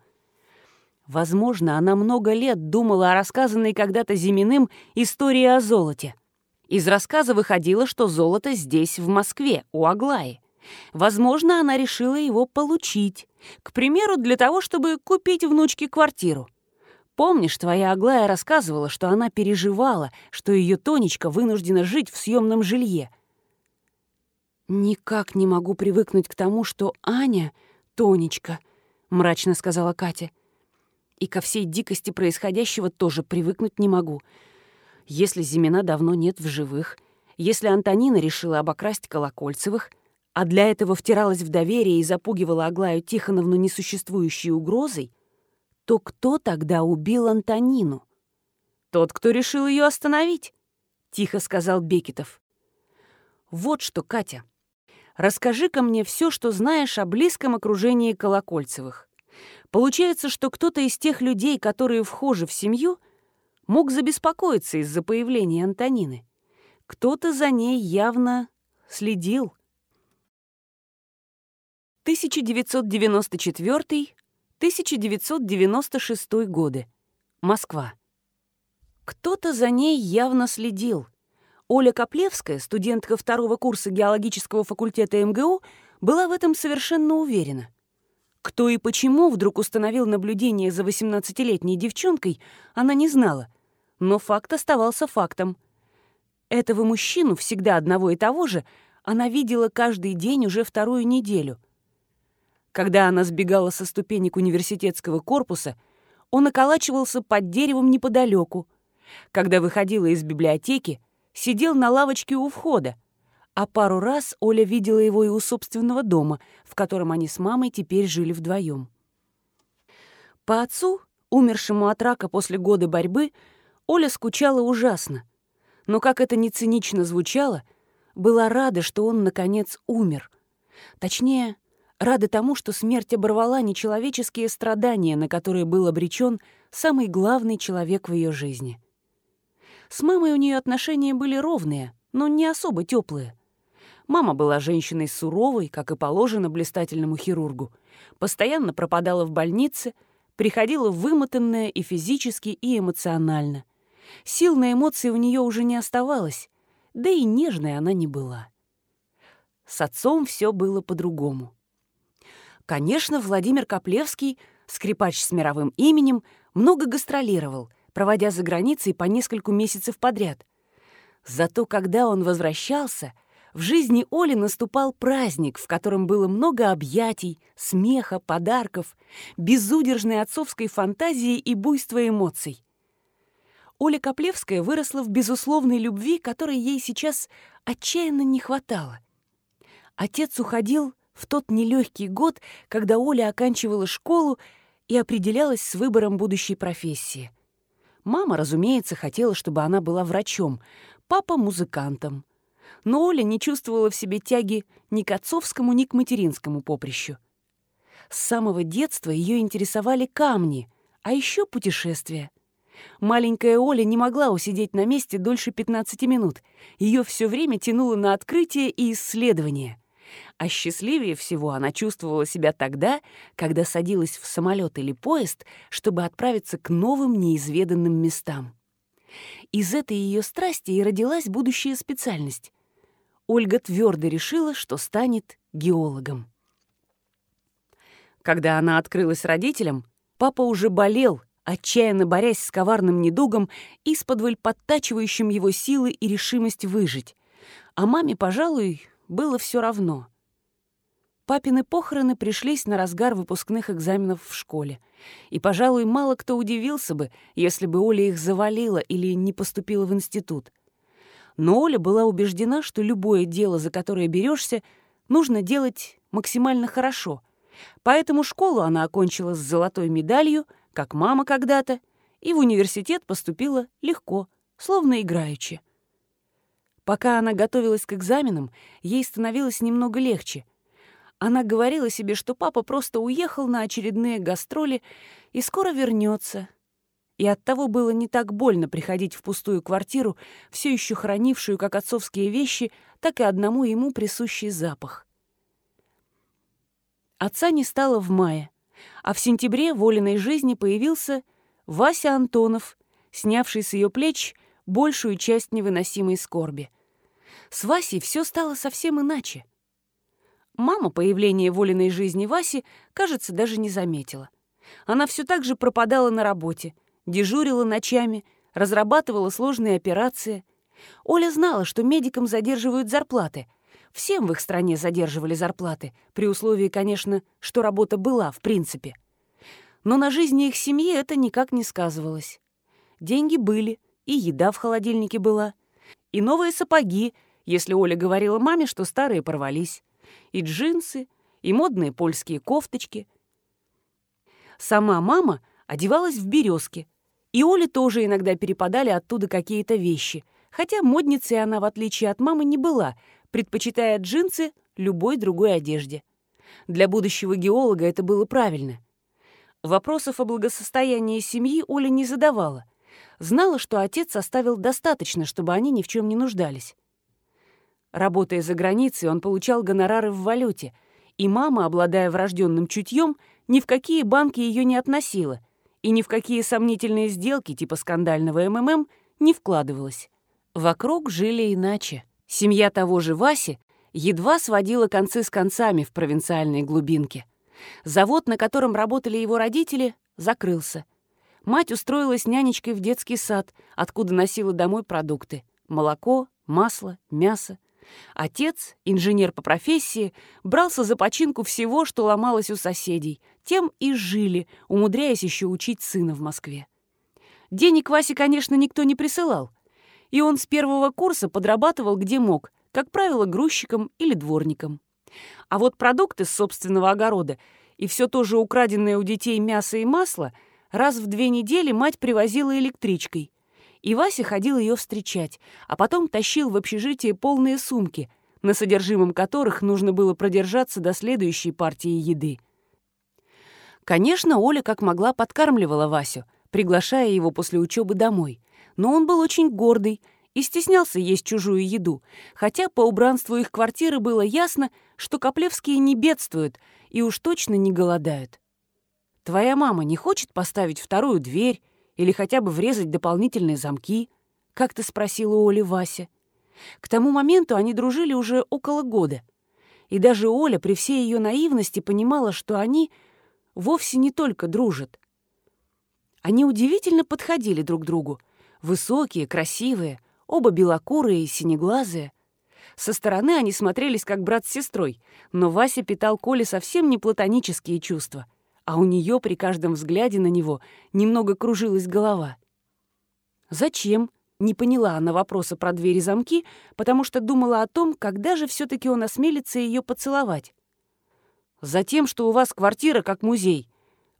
Возможно, она много лет думала о рассказанной когда-то Зиминым истории о золоте. Из рассказа выходило, что золото здесь, в Москве, у Аглаи. Возможно, она решила его получить. К примеру, для того, чтобы купить внучке квартиру. Помнишь, твоя Аглая рассказывала, что она переживала, что ее Тонечка вынуждена жить в съемном жилье. «Никак не могу привыкнуть к тому, что Аня — Тонечка», — мрачно сказала Катя. — и ко всей дикости происходящего тоже привыкнуть не могу. Если Зимина давно нет в живых, если Антонина решила обокрасть Колокольцевых, а для этого втиралась в доверие и запугивала Аглаю Тихоновну несуществующей угрозой, то кто тогда убил Антонину? Тот, кто решил ее остановить, — тихо сказал Бекетов. Вот что, Катя, расскажи-ка мне все, что знаешь о близком окружении Колокольцевых. Получается, что кто-то из тех людей, которые вхожи в семью, мог забеспокоиться из-за появления Антонины. Кто-то за ней явно следил. 1994-1996 годы. Москва. Кто-то за ней явно следил. Оля Коплевская, студентка второго курса геологического факультета МГУ, была в этом совершенно уверена. Кто и почему вдруг установил наблюдение за 18-летней девчонкой, она не знала. Но факт оставался фактом. Этого мужчину, всегда одного и того же, она видела каждый день уже вторую неделю. Когда она сбегала со ступенек университетского корпуса, он околачивался под деревом неподалеку. Когда выходила из библиотеки, сидел на лавочке у входа, а пару раз Оля видела его и у собственного дома, в котором они с мамой теперь жили вдвоем. По отцу, умершему от рака после года борьбы, Оля скучала ужасно. Но, как это не цинично звучало, была рада, что он, наконец, умер. Точнее, рада тому, что смерть оборвала нечеловеческие страдания, на которые был обречен самый главный человек в ее жизни. С мамой у нее отношения были ровные, но не особо теплые. Мама была женщиной суровой, как и положено блистательному хирургу, постоянно пропадала в больнице, приходила вымотанная и физически, и эмоционально. Сил на эмоции у нее уже не оставалось, да и нежной она не была. С отцом все было по-другому. Конечно, Владимир Коплевский, скрипач с мировым именем, много гастролировал, проводя за границей по нескольку месяцев подряд. Зато когда он возвращался, в жизни Оли наступал праздник, в котором было много объятий, смеха, подарков, безудержной отцовской фантазии и буйства эмоций. Оля Коплевская выросла в безусловной любви, которой ей сейчас отчаянно не хватало. Отец уходил в тот нелегкий год, когда Оля оканчивала школу и определялась с выбором будущей профессии. Мама, разумеется, хотела, чтобы она была врачом, папа — музыкантом. Но Оля не чувствовала в себе тяги ни к отцовскому, ни к материнскому поприщу. С самого детства ее интересовали камни, а еще путешествия. Маленькая Оля не могла усидеть на месте дольше 15 минут. Ее все время тянуло на открытие и исследование. А счастливее всего она чувствовала себя тогда, когда садилась в самолет или поезд, чтобы отправиться к новым неизведанным местам. Из этой ее страсти и родилась будущая специальность. Ольга твердо решила, что станет геологом. Когда она открылась родителям, папа уже болел, отчаянно борясь с коварным недугом, исподволь подтачивающим его силы и решимость выжить. А маме, пожалуй, было все равно. Папины похороны пришлись на разгар выпускных экзаменов в школе. И, пожалуй, мало кто удивился бы, если бы Оля их завалила или не поступила в институт. Но Оля была убеждена, что любое дело, за которое берешься, нужно делать максимально хорошо. Поэтому школу она окончила с золотой медалью, как мама когда-то, и в университет поступила легко, словно играючи. Пока она готовилась к экзаменам, ей становилось немного легче. Она говорила себе, что папа просто уехал на очередные гастроли и скоро вернется. И оттого было не так больно приходить в пустую квартиру, все еще хранившую как отцовские вещи, так и одному ему присущий запах. Отца не стало в мае, а в сентябре в жизни появился Вася Антонов, снявший с ее плеч большую часть невыносимой скорби. С Васей все стало совсем иначе. Мама появление Волиной жизни Васи, кажется, даже не заметила. Она все так же пропадала на работе, дежурила ночами, разрабатывала сложные операции. Оля знала, что медикам задерживают зарплаты. Всем в их стране задерживали зарплаты, при условии, конечно, что работа была в принципе. Но на жизни их семьи это никак не сказывалось. Деньги были, и еда в холодильнике была, и новые сапоги, если Оля говорила маме, что старые порвались, и джинсы, и модные польские кофточки. Сама мама одевалась в березки, и Оле тоже иногда перепадали оттуда какие-то вещи, хотя модницей она, в отличие от мамы, не была, предпочитая джинсы любой другой одежде. Для будущего геолога это было правильно. Вопросов о благосостоянии семьи Оля не задавала. Знала, что отец оставил достаточно, чтобы они ни в чем не нуждались. Работая за границей, он получал гонорары в валюте, и мама, обладая врожденным чутьем, ни в какие банки ее не относила и ни в какие сомнительные сделки типа скандального МММ не вкладывалась. Вокруг жили иначе. Семья того же Васи едва сводила концы с концами в провинциальной глубинке. Завод, на котором работали его родители, закрылся. Мать устроилась нянечкой в детский сад, откуда носила домой продукты — молоко, масло, мясо. Отец, инженер по профессии, брался за починку всего, что ломалось у соседей. Тем и жили, умудряясь еще учить сына в Москве. Денег Васе, конечно, никто не присылал. И он с первого курса подрабатывал где мог, как правило, грузчиком или дворником. А вот продукты с собственного огорода и все то же украденное у детей мясо и масло раз в две недели мать привозила электричкой и Вася ходил ее встречать, а потом тащил в общежитие полные сумки, на содержимом которых нужно было продержаться до следующей партии еды. Конечно, Оля как могла подкармливала Васю, приглашая его после учебы домой, но он был очень гордый и стеснялся есть чужую еду, хотя по убранству их квартиры было ясно, что Коплевские не бедствуют и уж точно не голодают. Твоя мама не хочет поставить вторую дверь или хотя бы врезать дополнительные замки? Как-то спросила Оля Вася. К тому моменту они дружили уже около года. И даже Оля при всей ее наивности понимала, что они вовсе не только дружат. Они удивительно подходили друг другу. Высокие, красивые, оба белокурые и синеглазые. Со стороны они смотрелись как брат с сестрой, но Вася питал Коле совсем не платонические чувства, а у нее при каждом взгляде на него немного кружилась голова. «Зачем?» — не поняла она вопроса про двери замки, потому что думала о том, когда же все таки он осмелится ее поцеловать. «Затем, что у вас квартира как музей.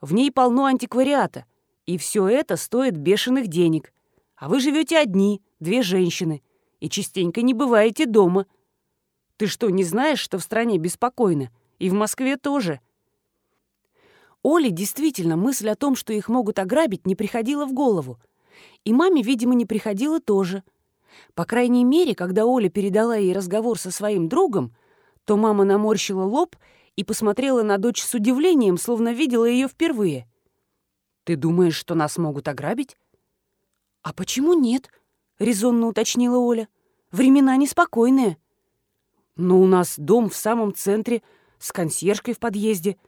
В ней полно антиквариата, и все это стоит бешеных денег. А вы живете одни, две женщины, и частенько не бываете дома. Ты что, не знаешь, что в стране беспокойно? И в Москве тоже?» Оле действительно мысль о том, что их могут ограбить, не приходила в голову. И маме, видимо, не приходила тоже. По крайней мере, когда Оля передала ей разговор со своим другом, то мама наморщила лоб и посмотрела на дочь с удивлением, словно видела ее впервые. «Ты думаешь, что нас могут ограбить?» «А почему нет?» — резонно уточнила Оля. «Времена неспокойные». «Но у нас дом в самом центре, с консьержкой в подъезде»,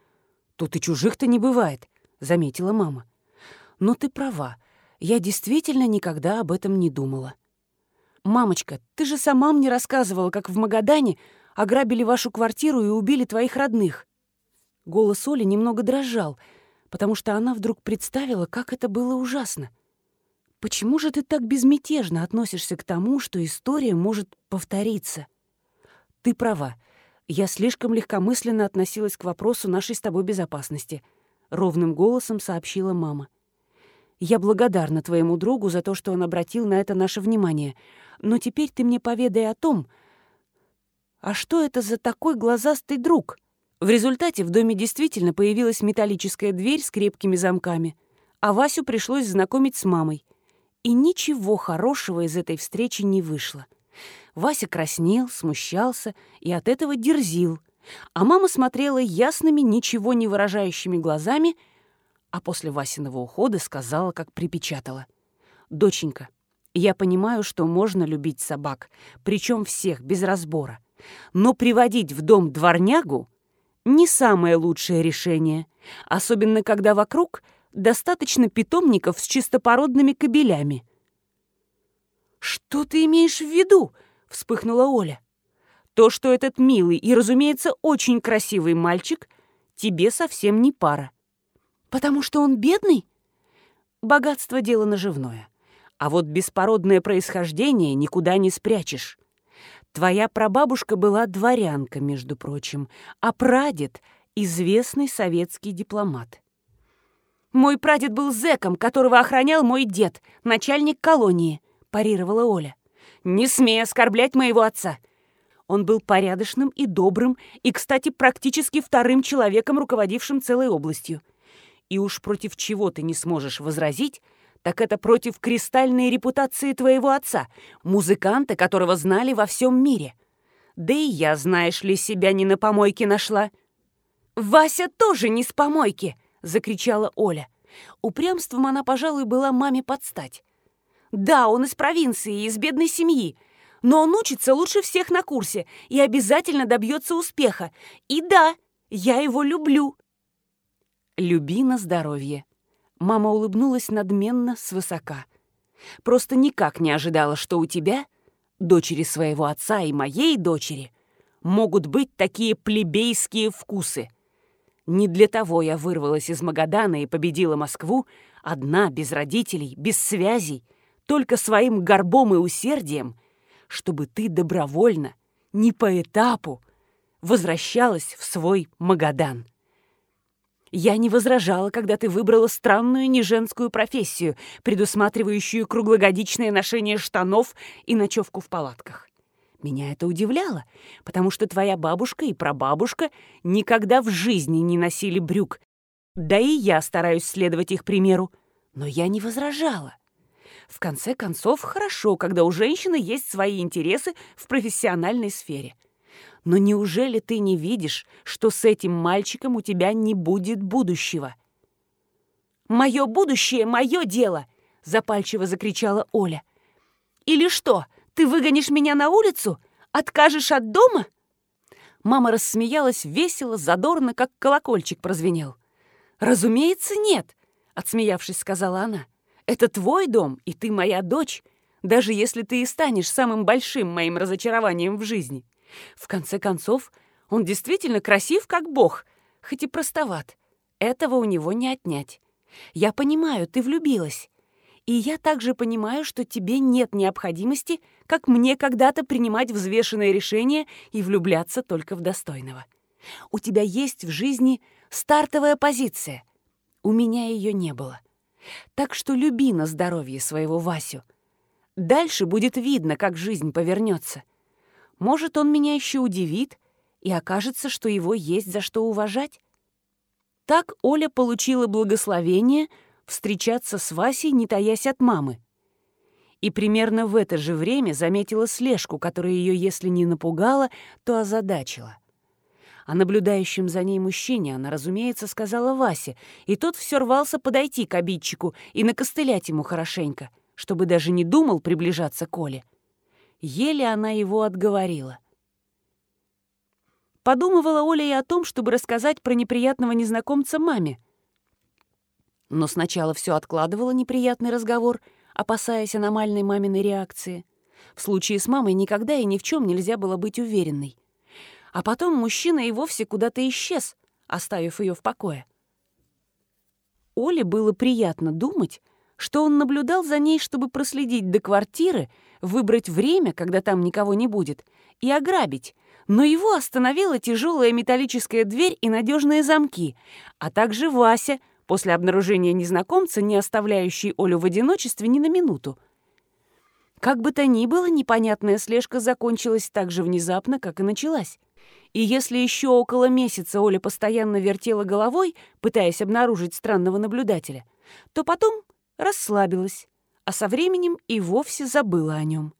«Тут и чужих-то не бывает», — заметила мама. «Но ты права. Я действительно никогда об этом не думала». «Мамочка, ты же сама мне рассказывала, как в Магадане ограбили вашу квартиру и убили твоих родных». Голос Оли немного дрожал, потому что она вдруг представила, как это было ужасно. «Почему же ты так безмятежно относишься к тому, что история может повториться?» «Ты права. Я слишком легкомысленно относилась к вопросу нашей с тобой безопасности, ровным голосом сообщила мама. Я благодарна твоему другу за то, что он обратил на это наше внимание. Но теперь ты мне поведай о том, а что это за такой глазастый друг? В результате в доме действительно появилась металлическая дверь с крепкими замками, а Васю пришлось знакомить с мамой. И ничего хорошего из этой встречи не вышло. Вася краснел, смущался и от этого дерзил, а мама смотрела ясными, ничего не выражающими глазами, а после Васиного ухода сказала, как припечатала. «Доченька, я понимаю, что можно любить собак, причем всех, без разбора. Но приводить в дом дворнягу — не самое лучшее решение, особенно когда вокруг достаточно питомников с чистопородными кобелями». «Что ты имеешь в виду?» — вспыхнула Оля. «То, что этот милый и, разумеется, очень красивый мальчик, тебе совсем не пара. Потому что он бедный? Богатство — дело наживное. А вот беспородное происхождение никуда не спрячешь. Твоя прабабушка была дворянка, между прочим, а прадед — известный советский дипломат. «Мой прадед был зэком, которого охранял мой дед, начальник колонии», — парировала Оля. Не смей оскорблять моего отца. Он был порядочным и добрым, и, кстати, практически вторым человеком, руководившим целой областью. И уж против чего ты не сможешь возразить, так это против кристальной репутации твоего отца, музыканта, которого знали во всем мире. Да и я, знаешь ли, себя не на помойке нашла. «Вася тоже не с помойки!» — закричала Оля. Упрямством она, пожалуй, была маме подстать. Да, он из провинции, из бедной семьи. Но он учится лучше всех на курсе и обязательно добьется успеха. И да, я его люблю. Люби на здоровье. Мама улыбнулась надменно, свысока. Просто никак не ожидала, что у тебя, дочери своего отца и моей дочери, могут быть такие плебейские вкусы. Не для того я вырвалась из Магадана и победила Москву, одна, без родителей, без связей, только своим горбом и усердием, чтобы ты добровольно, не по этапу, возвращалась в свой Магадан. Я не возражала, когда ты выбрала странную неженскую профессию, предусматривающую круглогодичное ношение штанов и ночевку в палатках. Меня это удивляло, потому что твоя бабушка и прабабушка никогда в жизни не носили брюк. Да и я стараюсь следовать их примеру. Но я не возражала. В конце концов, хорошо, когда у женщины есть свои интересы в профессиональной сфере. Но неужели ты не видишь, что с этим мальчиком у тебя не будет будущего? «Мое будущее — мое дело!» — запальчиво закричала Оля. «Или что, ты выгонишь меня на улицу? Откажешь от дома?» Мама рассмеялась весело, задорно, как колокольчик прозвенел. «Разумеется, нет», — отсмеявшись, сказала она. «Это твой дом, и ты моя дочь, даже если ты и станешь самым большим моим разочарованием в жизни. В конце концов, он действительно красив, как бог, хоть и простоват. Этого у него не отнять. Я понимаю, ты влюбилась. И я также понимаю, что тебе нет необходимости, как мне когда-то принимать взвешенное решение и влюбляться только в достойного. У тебя есть в жизни стартовая позиция. У меня ее не было. Так что люби на здоровье своего Васю. Дальше будет видно, как жизнь повернется. Может, он меня еще удивит, и окажется, что его есть за что уважать. Так Оля получила благословение — встречаться с Васей, не таясь от мамы. И примерно в это же время заметила слежку, которая ее, если не напугала, то озадачила. О наблюдающем за ней мужчине она, разумеется, сказала Васе, и тот все рвался подойти к обидчику и накостылять ему хорошенько, чтобы даже не думал приближаться к Оле. Еле она его отговорила. Подумывала Оля и о том, чтобы рассказать про неприятного незнакомца маме, но сначала все откладывала неприятный разговор, опасаясь аномальной маминой реакции. В случае с мамой никогда и ни в чем нельзя было быть уверенной. А потом мужчина и вовсе куда-то исчез, оставив ее в покое. Оле было приятно думать, что он наблюдал за ней, чтобы проследить до квартиры, выбрать время, когда там никого не будет, и ограбить, но его остановила тяжелая металлическая дверь и надежные замки, а также Вася — после обнаружения незнакомца, не оставляющий Олю в одиночестве ни на минуту. Как бы то ни было, непонятная слежка закончилась так же внезапно, как и началась. И если еще около месяца Оля постоянно вертела головой, пытаясь обнаружить странного наблюдателя, то потом расслабилась, а со временем и вовсе забыла о нем.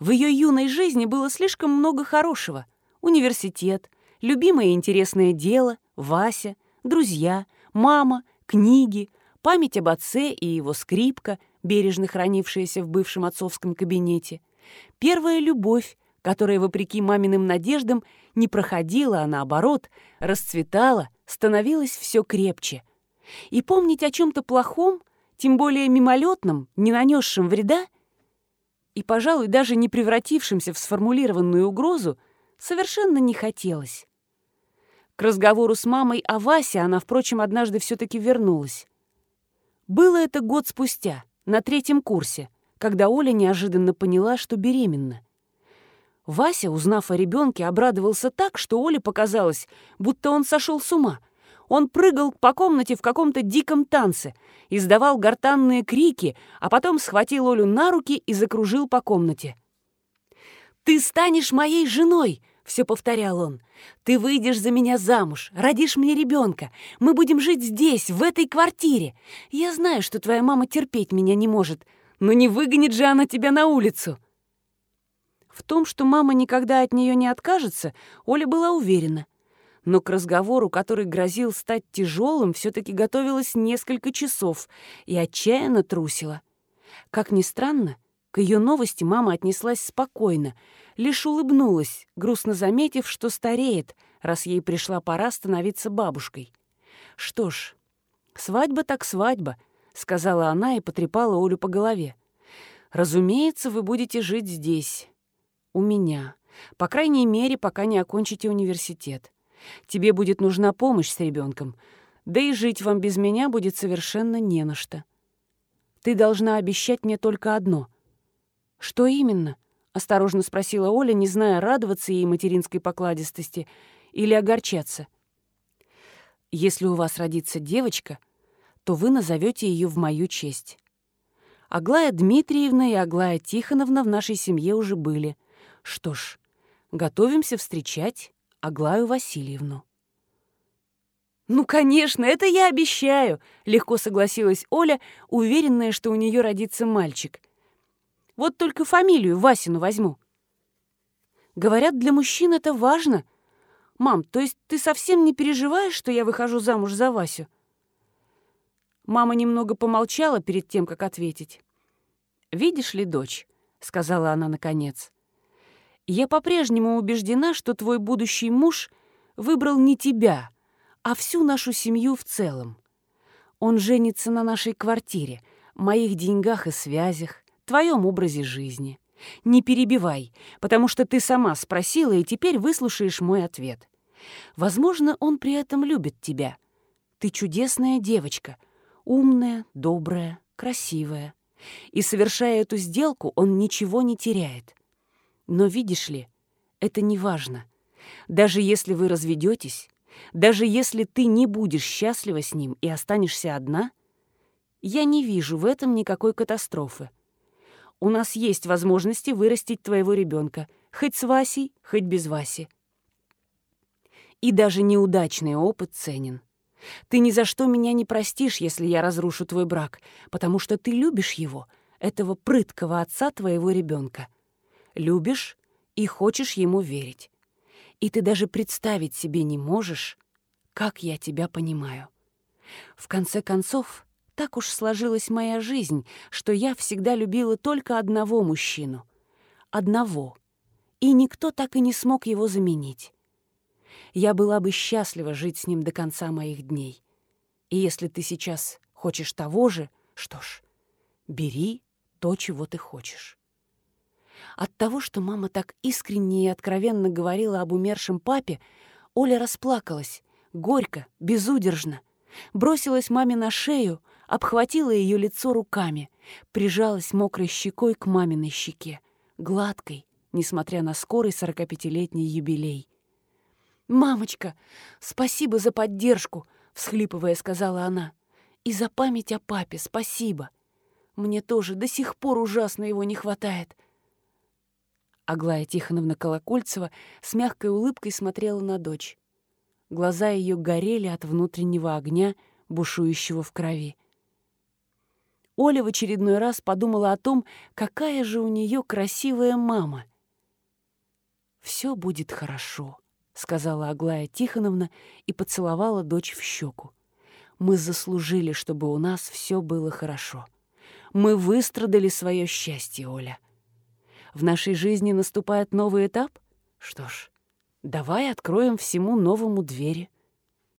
В ее юной жизни было слишком много хорошего. Университет, любимое интересное дело, Вася, друзья, мама, книги, память об отце и его скрипка, бережно хранившаяся в бывшем отцовском кабинете, первая любовь, которая, вопреки маминым надеждам, не проходила, а наоборот, расцветала, становилась все крепче. И помнить о чем-то плохом, тем более мимолетном, не нанесшем вреда, и, пожалуй, даже не превратившимся в сформулированную угрозу, совершенно не хотелось. К разговору с мамой о Васе она, впрочем, однажды все-таки вернулась. Было это год спустя, на третьем курсе, когда Оля неожиданно поняла, что беременна. Вася, узнав о ребенке, обрадовался так, что Оле показалось, будто он сошел с ума. Он прыгал по комнате в каком-то диком танце, издавал гортанные крики, а потом схватил Олю на руки и закружил по комнате. «Ты станешь моей женой!» — все повторял он. «Ты выйдешь за меня замуж, родишь мне ребенка. Мы будем жить здесь, в этой квартире. Я знаю, что твоя мама терпеть меня не может, но не выгонит же она тебя на улицу». В том, что мама никогда от нее не откажется, Оля была уверена. Но к разговору, который грозил стать тяжелым, все-таки готовилась несколько часов и отчаянно трусила. Как ни странно, к ее новости мама отнеслась спокойно — лишь улыбнулась, грустно заметив, что стареет, раз ей пришла пора становиться бабушкой. «Что ж, свадьба так свадьба», — сказала она и потрепала Олю по голове. «Разумеется, вы будете жить здесь, у меня, по крайней мере, пока не окончите университет. Тебе будет нужна помощь с ребенком, да и жить вам без меня будет совершенно не на что. Ты должна обещать мне только одно». «Что именно?» — осторожно спросила Оля, не зная, радоваться ей материнской покладистости или огорчаться. «Если у вас родится девочка, то вы назовете ее в мою честь. Аглая Дмитриевна и Аглая Тихоновна в нашей семье уже были. Что ж, готовимся встречать Аглаю Васильевну». «Ну, конечно, это я обещаю», — легко согласилась Оля, уверенная, что у нее родится мальчик. «Вот только фамилию Васину возьму». «Говорят, для мужчин это важно. Мам, то есть ты совсем не переживаешь, что я выхожу замуж за Васю?» Мама немного помолчала перед тем, как ответить. «Видишь ли, дочь», — сказала она наконец, — «я по-прежнему убеждена, что твой будущий муж выбрал не тебя, а всю нашу семью в целом. Он женится на нашей квартире, моих деньгах и связях, твоем образе жизни. Не перебивай, потому что ты сама спросила, и теперь выслушаешь мой ответ. Возможно, он при этом любит тебя. Ты чудесная девочка, умная, добрая, красивая. И, совершая эту сделку, он ничего не теряет. Но видишь ли, это не важно. Даже если вы разведетесь, даже если ты не будешь счастлива с ним и останешься одна, я не вижу в этом никакой катастрофы. У нас есть возможности вырастить твоего ребенка, хоть с Васей, хоть без Васи. И даже неудачный опыт ценен. Ты ни за что меня не простишь, если я разрушу твой брак, потому что ты любишь его, этого прыткого отца твоего ребенка. Любишь и хочешь ему верить и ты даже представить себе не можешь, как я тебя понимаю. В конце концов, так уж сложилась моя жизнь, что я всегда любила только одного мужчину. Одного. И никто так и не смог его заменить. Я была бы счастлива жить с ним до конца моих дней. И если ты сейчас хочешь того же, что ж, бери то, чего ты хочешь. От того, что мама так искренне и откровенно говорила об умершем папе, Оля расплакалась, горько, безудержно. Бросилась маме на шею, обхватила ее лицо руками, прижалась мокрой щекой к маминой щеке, гладкой, несмотря на скорый сорокапятилетний юбилей. «Мамочка, спасибо за поддержку!» — всхлипывая, сказала она. «И за память о папе спасибо. Мне тоже до сих пор ужасно его не хватает. Аглая Тихоновна Колокольцева с мягкой улыбкой смотрела на дочь. Глаза ее горели от внутреннего огня, бушующего в крови. Оля в очередной раз подумала о том, какая же у нее красивая мама. «Все будет хорошо», — сказала Аглая Тихоновна и поцеловала дочь в щеку. «Мы заслужили, чтобы у нас все было хорошо. Мы выстрадали свое счастье, Оля». В нашей жизни наступает новый этап? Что ж, давай откроем всему новому двери.